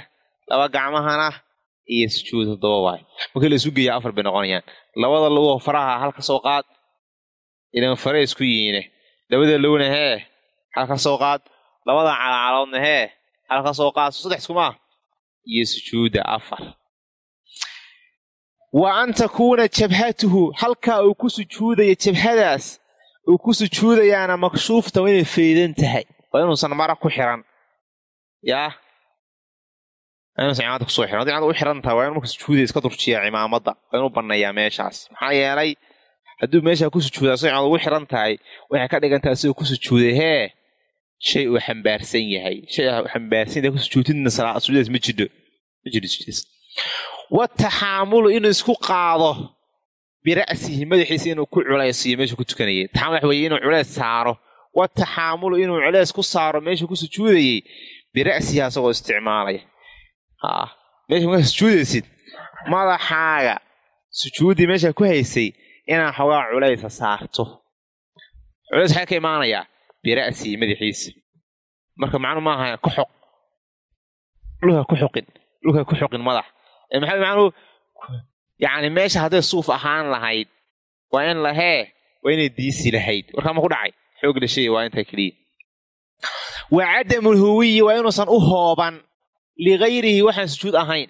laba gacmahana iyo sujuud toddoba waay markii la isu geeya afar bay noqonayaan labada lugo faraha halka soo qaad ilan fare isku yihiine. Labada lowna hee halka soo qaad. Labada calacaloodna hee halka soo qaad. Saddex iskumaa iyo sujuudda afar. Wa an takuuna jabhatuhu halkaa uu ku sujuudaya jabhadaas uu ku sujuudayaana makshuufta waa inay faydan tahay. Waa inuusan mara ku xiran. Yaa inuusan cimaamada ku soo xiran cimaamada u xiran tahay waa inu marka sujuudaya iska durjiya cimaamadda waa inuu banneeyaa meeshaas. Maxaa yeelay hadduu meeshaa ku sujuuda asagoo cimaamada ugu xiran tahay waxay ka dhigan tahay asigoo ku sujuuday hee shay uu xambaarsan yahay. Shay xambaarsan yahay ku sujuudidna sujuudaas ma jidho ma jidho sujuudaas wataxaamulu inuu isku qaado bira'sihi madaxiisa inuu ku culaysiyo meeshuu ku tukanayay. Taxamul waxa weeye inuu culays saaro. Wataxaamulu inuu culays ku saaro meeshuu ku sujuudayey bira'sihi asagoo isticmaalaya meesha markaa sujuudaysid. Madaxaaga sujuuddii meeshaa ku haysay inaa xoogaa culaysa saarto. Culays waxaa ka imaanayaa bira'sihi madaxiisa marka macnu maaha ku xoq. Dhulka ku xoqin dhulka ku xoqin madax. Maxaa macnuu yacni meesha hadday suuf ahaan lahayd waa in lahee waa inay diisi lahayd. Warkaa ma ku dhacay? Xoog la waa intaa keliya. Wa cadamul huwiyi waa inuusan u hooban ligayrihi waxaan sujuud ahayn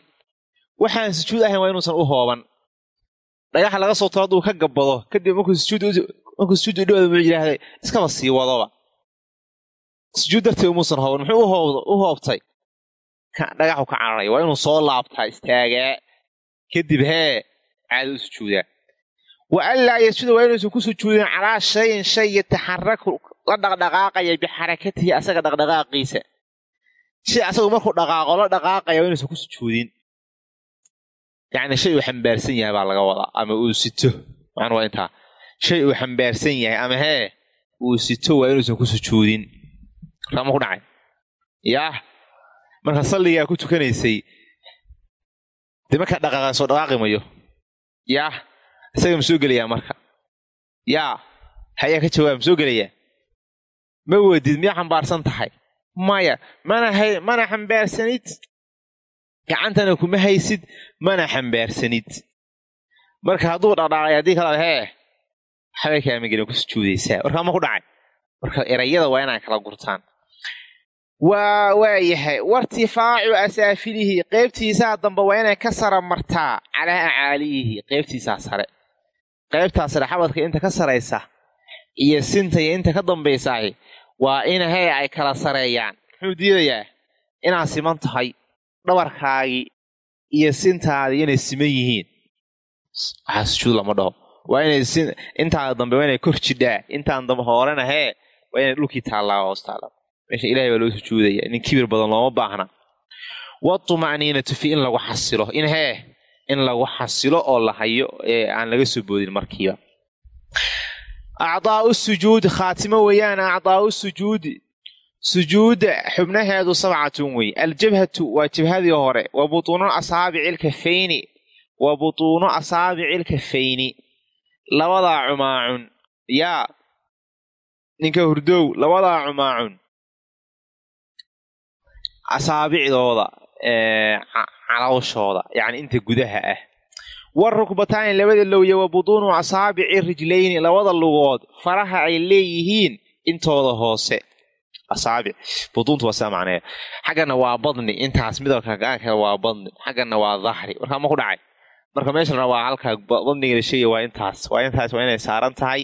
waxaan sujuud ahayn waa inuusan u hooban dhagaxa laga soo toro hadduu ka gabbado kadib markuu sujuud udhawada muxuu yidhaahday iskaba sii wadoba sujuud darteed umuusan hooban muxuu u hoobtay dhagaxu ka cararaya waa inuu soo laabtaa istaagaa kadib hee caada u sujuudaa wa anlaa yasjuda waa inuusan ku sujuudin calaa shayin shay yataxaraku la dhaqdhaqaaqaya bixarakatihi asaga dhaqdhaqaaqiisa shay asagu markuu dhaqaaqo la dhaqaaqaya inuusan ku sujuudin. Yacni shay uu xambaarsan yahay baa laga wadaa ama uu sito. Macnu waa intaa. Shay uu xambaarsan yahay ama hee uu sito waa inuusan ku sujuudin. Rama ku dhacay? Yaah marka salligaa ku tukanaysay dee markaa dhaqaaqa soo dhaqaaqi mayo. Yaa isaga ma soo gelayaa marka? Yaa hayaa ka jawaab ma soo gelayaa? Ma wedid miyaa xambaarsan tahay maya. Mana mana xambaarsanid gacantana kuma haysid mana xambaarsanid marka hadduu dhaqdhaqay haddii kala hee waxbay kaama gelin ku sujuudaysaa. Warkaa ma ku dhacay. Marka erayada waa inaan kala gurtaan. Waa waayahay wairtifaacu asaafilihi qaybtiisaa dambe waa inay ka sara martaa. Calaa acaaliyihi qaybtiisaa sare. Qaybtaa sare xabadka inta ka saraysa iyo sinta iyo inta ka dambaysaahi waa in hee ay kala sareeyaan muxuu diidayaa? Inaad siman tahay dhabarkaagii iyo sintaadii inay siman yihiin. Waxaa sujuud lama dhaho. Waa inay intaada dambe waa inay kor jidhaa. Intaan dambe hoorena hee waa inay dhulkii taallaa hoos taalla meesha ilahay baa loo sujuudaya. Nin kibir badan looma baahna. Watuma'niinatu fi in lagu xasilo. In in lagu xasilo oo la hayo ee aan laga soo boodin markiiba acdaa'u sujuudi khaatimo weeyaan acdaa'u sujuudi sujuudda xubnaheedu sabcatun wey aljabhatu waa jabhadii hore wa butuunu asaabici ilkafayni wa butuunu asaabici ilkafayni labadaa cumaacun yaa ninka hurdow labadaa cumaacun asaabicdooda calawshooda yacni inta gudaha ah warukbataani labada lowye wa butuunu asaabici rijlayni labada lugood faraha ay leeyihiin intooda hoose. Asaabic. Butuuntu waa sidaa macneeya xaggana waa badni intaas midabka gaanka waa badni. Xaggana waa dahri. Markaa ma ku dhacay? Marka meeshana waa halkaa badniga la sheegaya waa intaas waa intaas waa inay saaran tahay.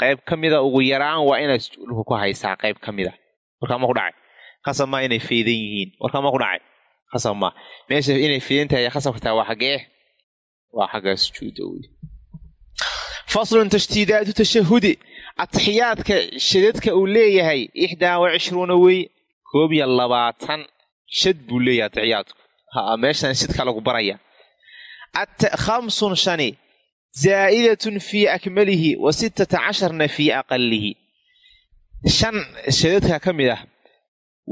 Qayb ka mida ugu yaraan waa inaad dhulka ku haysaa qayb ka mida. Markaa ma ku dhacay? Khasab maa inay faydan yihiin. Inay waa xaggaa sujuuda wey faslun tashtiidaatu tashahudi atixiyaadka shadadka uu leeyahay ixdaa wa cishruuna wey koob iyo labaatan shad buu leeyahay atixiyaadku meeshan shadka lagu baraya khamsun shani zaa'idatun fii akmalihi wa sittata casharna fii aqalihi shan shadadka ka mid ah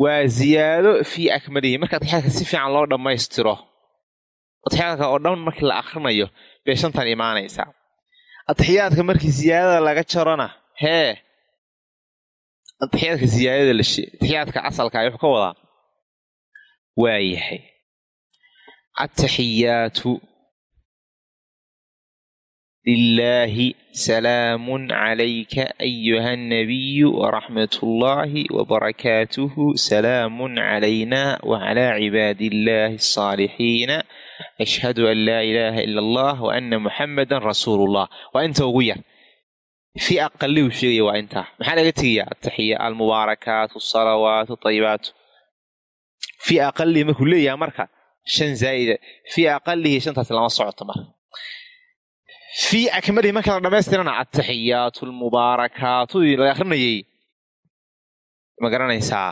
waa ziyaado fii akmalihi marka atixiyaadka si fiican loo dhammaystiro atixiyaadka oo dhan markii la akrinayo bay shantan imaanaysaa. Atixiyaadka markii ziyaadada laga jarona hee. Atixiyaadka ziyaadada la atixiyaadka asalka wuxuu ka wadaa? Waayahay. Ataxiyaatu lilaahi salaamun calayka ayuha annabiyu waraxmat ullaahi wabarakaatuhu salaamun calayna wacalaa cibaadi illaahi asaalixiina ashhadu an laa ilaaha ila allah wa ana muxamadan rasuulullah waa inta ugu yar fii aqali uu sheegaya waa intaa maxaa laga tegayaa ataxiya almubaarakaat asalawaat ayibaatu fii aqalihi markuu leeyaha marka shan zaa'ida fii aqalihi shantaas lama socoto marka fii akmalihi marka la dhamaystirana ataxiyaatu almubaarakaatudii laga akrinayay ma garanaysaa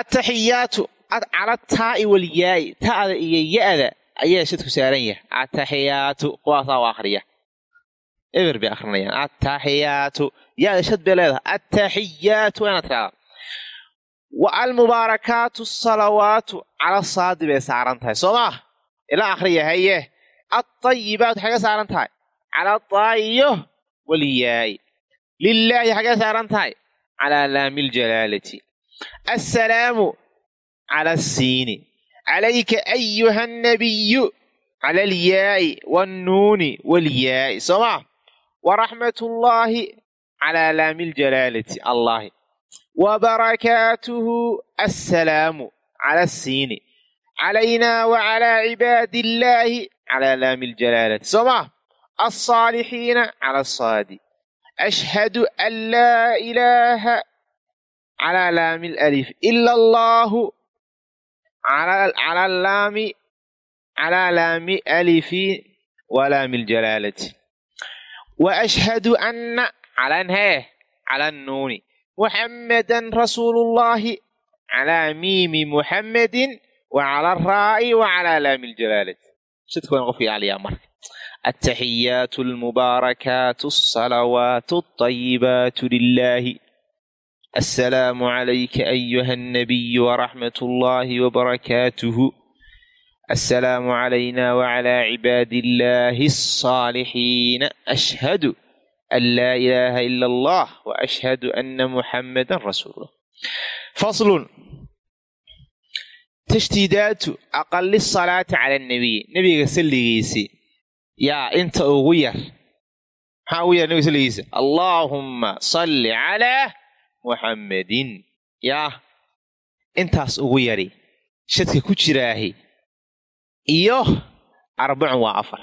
ataxiyaatu cala taa'i walyaai ta'da iyo ya-da ayaa shadku saaran yahay. Ataxiyaatu kuwaasaa u akriya eber bay akrinayaan ataxiyaatu ya-da shad bay leedahay. Ataxiyaatu waa inaad tiraada wa almubaarakaatu asalawaatu cala saadi bay saaran tahay. Soo maa ila akriya haye. Atayibaatu xagee saaran tahay? Cala taa'iyo walyaai lilaahi xagee saaran tahay? Calaa laami ljalaalati assalaamu cala asiini calayka ayuha annabiyu cala alyaai wannuuni walyaai soo maa waraxmat ullaahi calaa laami ljalaalati allahi wabarakaatuhu assalaamu cala asiini calaynaa wacalaa cibaadi illaahi calaa laami ljalaalati soo maa alsaalixiina cala asaadi ashhadu an laa ilaaha calaa laami lalif ila allaahu calaa laami calaa laami alifi walaami ljalaalati wa ashhadu anna calan hee cala annuuni muxammadan rasuulullaahi calaa miimi muxammadin wa cala araa'i wa calaa laami ljalaalati shadkoona qofka ilaaliyaa marka ataxiyaatu almubaarakaatu asalawaatu alطayibaatu lilaahi annabiyu waraxmat ullaahi wabarakaatuhu assalaamu calayna wacalaa cibaadi illaahi alsaalixiina ashhadu an laa ilaaha ila allah wa ashhadu anna muxammadan rasuulullah faslun tashdiidaatu aqali salaati cala annabiy nebiga salligiisi yaa inta ugu yar maxaa ugu yar nebiga salligiisa allaahumma salli calaa muxammadin yaa intaas ugu yari shadka ku jiraahi. Iyo arbacun waa afar.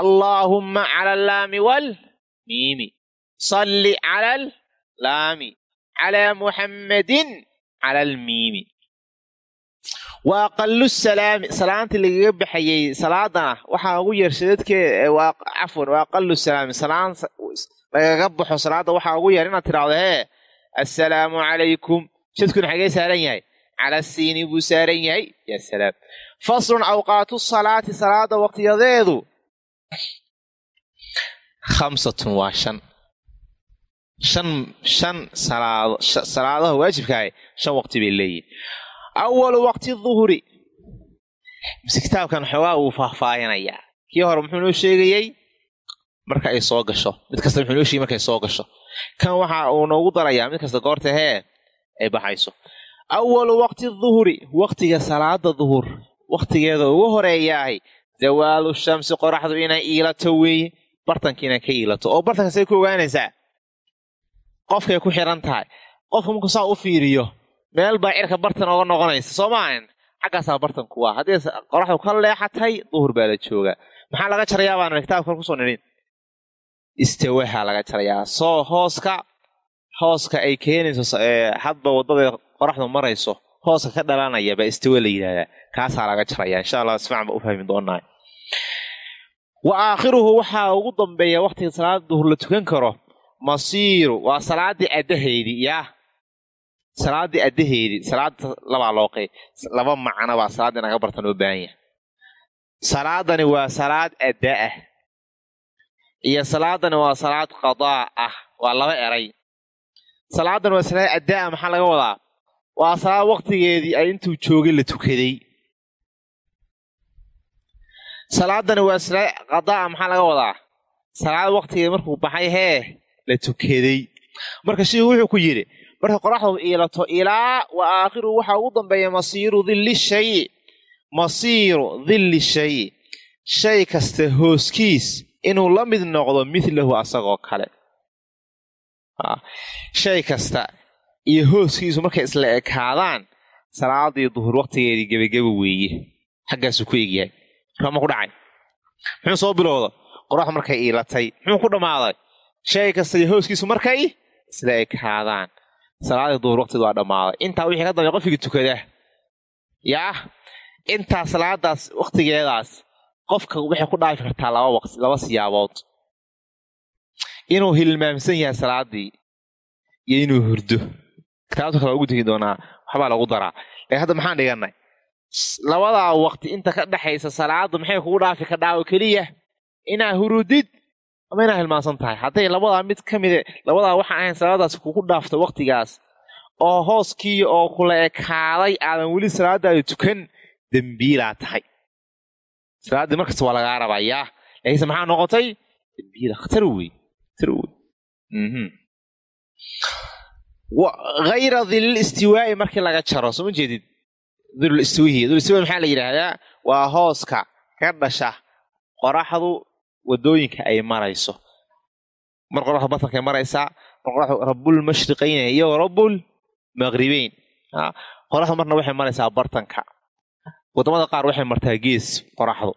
Allaahumma cala allaami wal miimi. Salli cala allaami. Calaa muxammadin cala almiimi. Wa aqalu salaami salaantii lagaga baxayey salaadana waxaa ugu yar shadadkee cafwan wa aqalu salaami salaan lagaga baxo salaadda waxaa ugu yar inaad tidhaahdo hee assalaamu calaykum shadkuna xagee saaran yahay. Cala siini buu saaran yahay. Ya salaam. Faslun awqaatu salaati salaada waqtiyadeedu. Khamsatun waa shan. Shan shan salaado salaadaha waajibkaahe shan waqti bay leeyihiin awalu waqti duhuri. Mise kitaabkan xoogaa wuu faahfaahinayaa kii hore muxuu noo sheegayey? Marka ay soo gasho. Mid kasta muxuu noo sheegay markay soo gasho kan waxa uu noogu darayaa mid kasta goorta hee ay baxayso. Awalu waqti duhuri waqtiga salaada duhur. Waqtigeeda ugu horeeyaahay zawaalu shamsi qoraxdu inay iilato weeye bartankiina ka iilato. Oo bartankasay ku ogaanaysaa? Qofkay ku xiran tahay. Qofka markuu saa u fiiriyo meel baa cirka bartan ooga noqonaysa soo maahan xaggaasaa bartan ku ah haddii qoraxdu ka leexatay duhur baa la joogaa. Maxaa laga jarayaa baana kitaabka ku soo nidhin istawaha laga jarayaa soo hooska hooska ay keenayso hadba waddada qoraxdu marayso hooska ka dhalanaya baa istawe la yidhahdaa. Kaasaa laga jaraya insha allah si fiican ba u fahmi doonaa. Wa aakhiruhu waxaa ugu dambeeya wakhtiga salaada duhur la tukan karo masiiru. Waa salaaddii addaheydii yaa. Salaaddii addaheydii salaada labaa looqey laba macno baa salaadda inaga barta loo baahan yahay. Salaadani waa salaad adda ah iyo salaadani waa salaad qadaa ah waa laba eray. Salaadani waa salaad adda ah maxaa laga wadaa? Waa salaad waktigeedii ay intuu joogay la tukaday. Salaadani waa salaad qadaa maxaa laga wadaa? Salaad waktigeedi markuu baxay hee la tukaday. Marka shiiku wuxuu ku yidhi marka qoraxdu iilato ilaa wa aakhiru waxaa ugu dambeeya masiiru dilli shayi masiiru dilli shayi shay kasta hooskiis inuu la mid noqdo midlahu asagoo kale. Shay kasta iyo hooskiisu markay isla ekaadaan salaadii duhur waktigeedii gebageba weeye xaggaasuu ku egyahay. Rama ku dhacay. Muxuu soo bilowda qoraxdu markay iilatay. Muxuu ku dhammaaday? Shay kasta iyo hooskiisu markay isla ekaadaan. Salaadii duhur waktigeed waa dhammaaday. Intaa wixii ka dambeya qofkii tukada. Yaa intaa salaadaas wakhtigeedaas qofka waxay ku dhaafi kartaa laba waqti laba siyaabood. Inuu hilmaamsan yahay salaadii iyo inuu hurdo. Kitaabta kale ugu tegi doonaa waxbaa lagu daraa. Lakin hadda maxaan dhiganay? Labadaa waqti inta ka dhexaysa salaadu maxay kugu dhaafi kadhaa oo keliya? Inaa hurudid ama inaa hilmaansan tahay? Hadday labadaa mid ka mide labadaa waxaan ahayn salaadaas kugu dhaafta waktigaas oo hooskii oo kula ekaaday aadan weli salaadaada tukan dembiilaa tahay salaaddii markasta waa lagaa rabayaa laakiinse maxaa noqotay? Dembiila khatar wey khatar wey hayra dilil istiwaa'i markii laga jaro soo jeedid dilul istiwihi dilul istiwaa'i maxaa la yidhaahdaa? Waa hooska ka dhasha qoraxdu waddooyinka ay marayso. Mar qoraxdu batarkay maraysaa mar qoraxdu rabbul mashriqayn iyo rabbul maqribeyn qoraxdu marna waxay maraysaa bartanka waddamada qaar waxay martaa gees qoraxdu.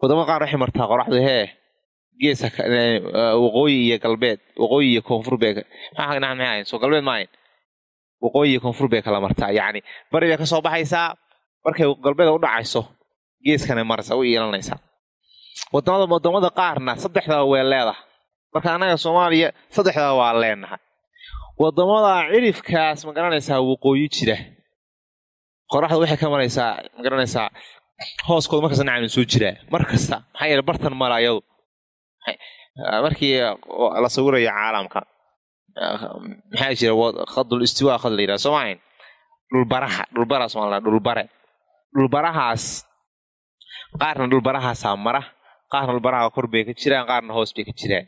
Wadamada qaar waxay martaa qoraxdu hee geesa waqooyi iyo galbeed waqooyi iyo koonfur bay maxay soo galbeed maahayn waqooyi iyo koonfur bay kala martaa yacni bari bay ka baxaysaa markay galbeeda u dhacayso geeskana maraysaa u iilanaysaa waddamada waddamada qaarna saddexdaba way leedahay. Marka annaga soomaaliya saddexdaba waa leenahay. Wadamada cirifkaas ma garanaysaa waqooyi jira qoraxda waxay ka maraysaa ma garanaysaa? Hooskooda markasta nacam soo jiraa mar kasta maxaa yeele bartan mara ayadu markii la sawirayo caalamka maxaa jira khadul istiwa khad la yidhaha soo maahayn dhulbaraha dhulbara soomaalida dhulbare dhulbarahaas qaarna dhulbarahaasaa mara qaarna dhulbaraha kor bay ka jiraan qaarna hoos bay ka jiraan.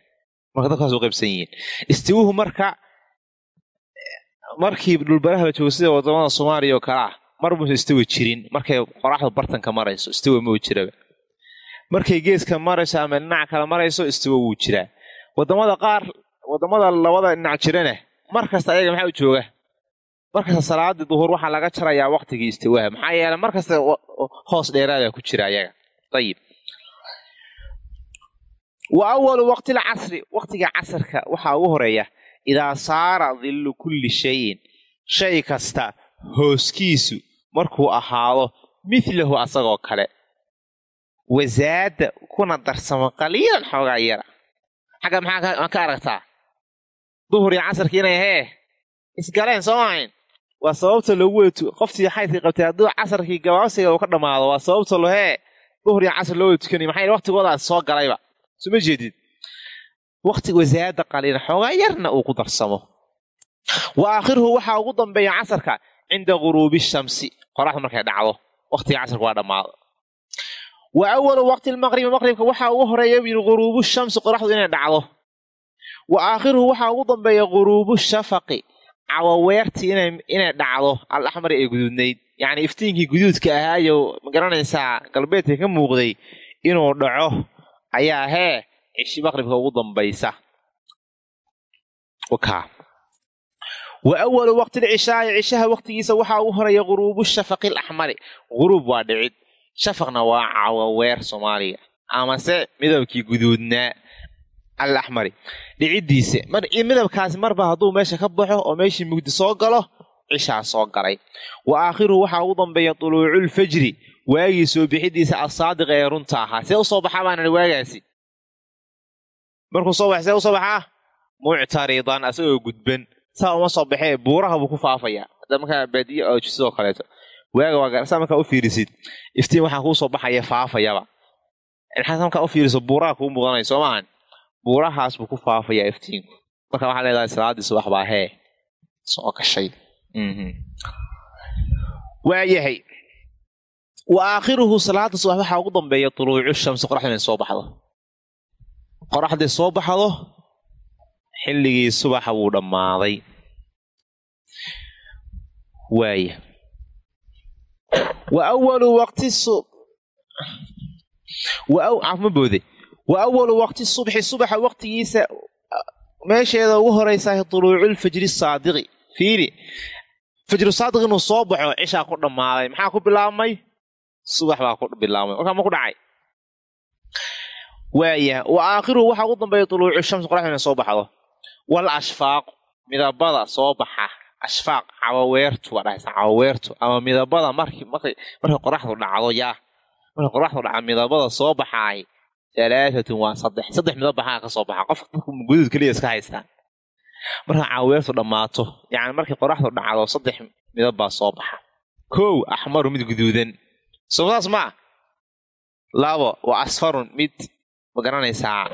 Marka dadkaas u qaybsan yihiin. Istiwuhu marka markii dhulbaraha la joogo sida waddamada soomaaliya oo kale ah mar istiwa jirin. Markay qoraxdu bartanka marayso istiwa mau jiraba markay geeska marayso ama dhinac kale marayso istiwa wuu jiraa waddamada qaar waddamada labada dhinac jirana mar kasta ayaga maxaa u jooga? Markasta salaadii duhur waxaa laga jarayaa waktigii istiwaaha maxaa yeele mar kasta hoos dheeraada ku jira ayaga. Ayib wa awalu waqtil waqtiga casarka waxaa ugu horreeya idaa saara dillu kulli shayin. Shay kasta hooskiisu markuu ahaado midlahu asagoo kale. Wasaada kuna darsamo qaliilan xoogaa yara xagga maxaa ka aragtaa? Duhur iyo casarki inay hee isgaleen soo mahayn? Waa sababta loogu wada qoftii xaydkii qabtay hadduu casarkii gabaabsiga uu ka dhammaado waa sababta lo duhur iyo casar loo wada tukanay maxaa yele waqtigoodaas soo galayba suma jeedid waqtiga wasaada qaliilan xoogaa yarna uu ku darsamo. Wa aakhiruhu waxaa ugu dambeeya casarka cinda guruubi shamsi qoraxdu markay dhacdo waqtiga casarka waa dhammaado. Wa awalu waqti lmaqribi maqribka waxaa ugu horreeya yidhi guruubu shamsi qoraxdu inay dhacdo. Wa aakhiruhu waxaa ugu dambeeya guruubu shafaqi cawaweertii inay dhacdo al axmari ee guduudnayd. Yacni iftiinkii guduudka ahaayo ma garanaysaa galbeedka ka muuqday inuu dhaco ayaa hee cishi maqribka ugu dambaysa wa awalu waqti lcishaai cishaha waqtigiisa waxaa ugu horreeya guruubu shafaqi alaxmari guruub waa dhicid shafaqna waa cawaweer soomaaliya amase midabkii guduudnaa al axmari dhiciddiisa midabkaasi marba hadduu meesha ka baxo oo meeshii mugdi soo galo cishaa soo galay wa aakhiruhu waxaa ugu dambeeya tuluuculfajri waagii soo bixidiisa asaadiqa ee runta ahaa see u soo baxaa baan idhi waagaasi markuu soo baxa see u soo baxaa muctaridan asagoo gudban saa uma soo baxee buuraha buu ku faafayaa hadda markaa baadiye oo sidoo kaleeto. Waaga waa saa markaa u fiirisid iftiin waxaa kuu soo baxaya faafayaba. Maxaad markaa u fiiriso buuraha kuu muuqanaya soo maahan buurahaas buu ku faafayaa iftiinku marka waxaa leedahay salaaddii subax baa hee soo gashay. Waayahay wa aakhiruhu salaada subax waxaa ugu dambeeya tuluucu shamsi qoraxda inay soo baxdo. Qoraxday soo baxdo xilligii subaxa wuu dhammaaday. Waaya wa awalu waqti ma boode wa awalu waqti subxi subaxa waqtigiisa meesheeda ugu horaysaa tuluuculfajri saadiqi. Fiiri. Fajru saadiq inuu soo baxo cishaa ku dhammaaday. Maxaa ku bilaabmay? Subax baa ku bilaabmay. Warkaa ma ku dhacay. Waaya wa aakhiruhu waxaa ugu dambeeya tuluucu shamsi qoraxda inay soo baxdo wal ashfaaq midabada soo baxa. Ashfaaq cawaweertu waa dhahaysa cawaweertu. Ama midabada markii qoraxdu dhacdo yaa markay qoraxdu dhacdo midabada soo baxaay alaaatun waa saddex saddex midab baxaa ka baxa. Qofka dadku guduud keliya iska haystaan marka cawaweertu dhammaato yacni markay qoraxdu dhacdo saddex midab baa soo baxa. Kow axmaru mid guduudan. Sosaas maa labo waa asfarun mid ma garanaysaa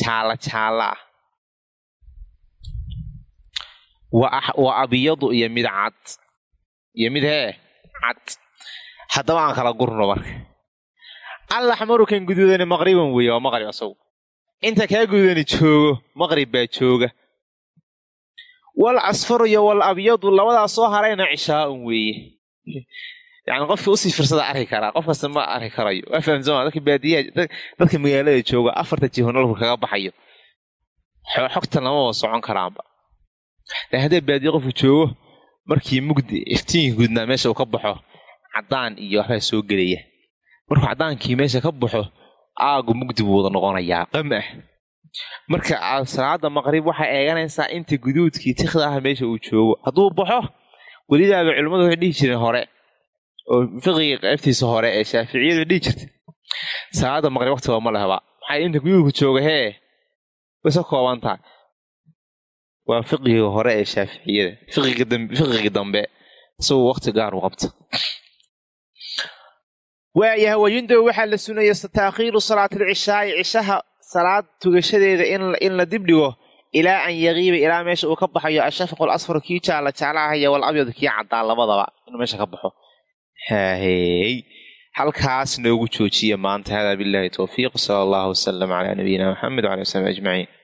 jaala jaala. ah waa abiyadu iyo mid cad. Iyo mid hee cad. Haddaba aan kala gurno marka. Al axmaru kan guduudani maqriban weeye waa maqrib asagu. Inta kaa guduudani joogo maqrib baa jooga. Wal iyo wal abyadu labadaas soo harayna cishaaun weeye. Yani qofka u sii firsada arki karaa qof kasta ma arki karayo. Waa baadiyaha dadka magaalada jooga afarta jiho nalku kaga baxayo. Xogtan lamaba socon karaanba hadday baadiye qofku joogo markii mugdi iftiinka gudnaa meesha uu ka baxo caddaan iyo waxbaa soo gelaya. Markuu caddaankii meesha ka baxo aagu mugdi buu wada noqonayaa qam ah. Marka salaada maqrib waxay eeganaysaa inta guduudkii tikda ah meesha uu joogo. Hadduu baxo welidaaba culimmadu waxay dhihi jireen hore oo fiqiga qaybtiisa hore ee shaaficiyadu dhihi jirta salaada maqrib waqtiba ma lehba maxay inta guduudku jooga hee? Waysa kooban tahay waa fiqiga hore ee shaaficiyada fiqiga dambe isagoo waqti gaar u qabta. Waayaha wayundabu waxaa la sunaya taakhiiru salaati alcishaa'i cishaha salaad tugashadeeda in la dibdhigo ilaa an yaqiiba ilaa meesha uu ka baxayo ashafaqu alasfar kii jaala jaalaahaya wal abyadu kii caddaa labadaba inuu meesha ka baxo. Haahey halkaas noogu joojiya maanta. Hada billahi towfiiq sala allahu wasalam calaa nabiyina maxamed wala sabi ajmaciin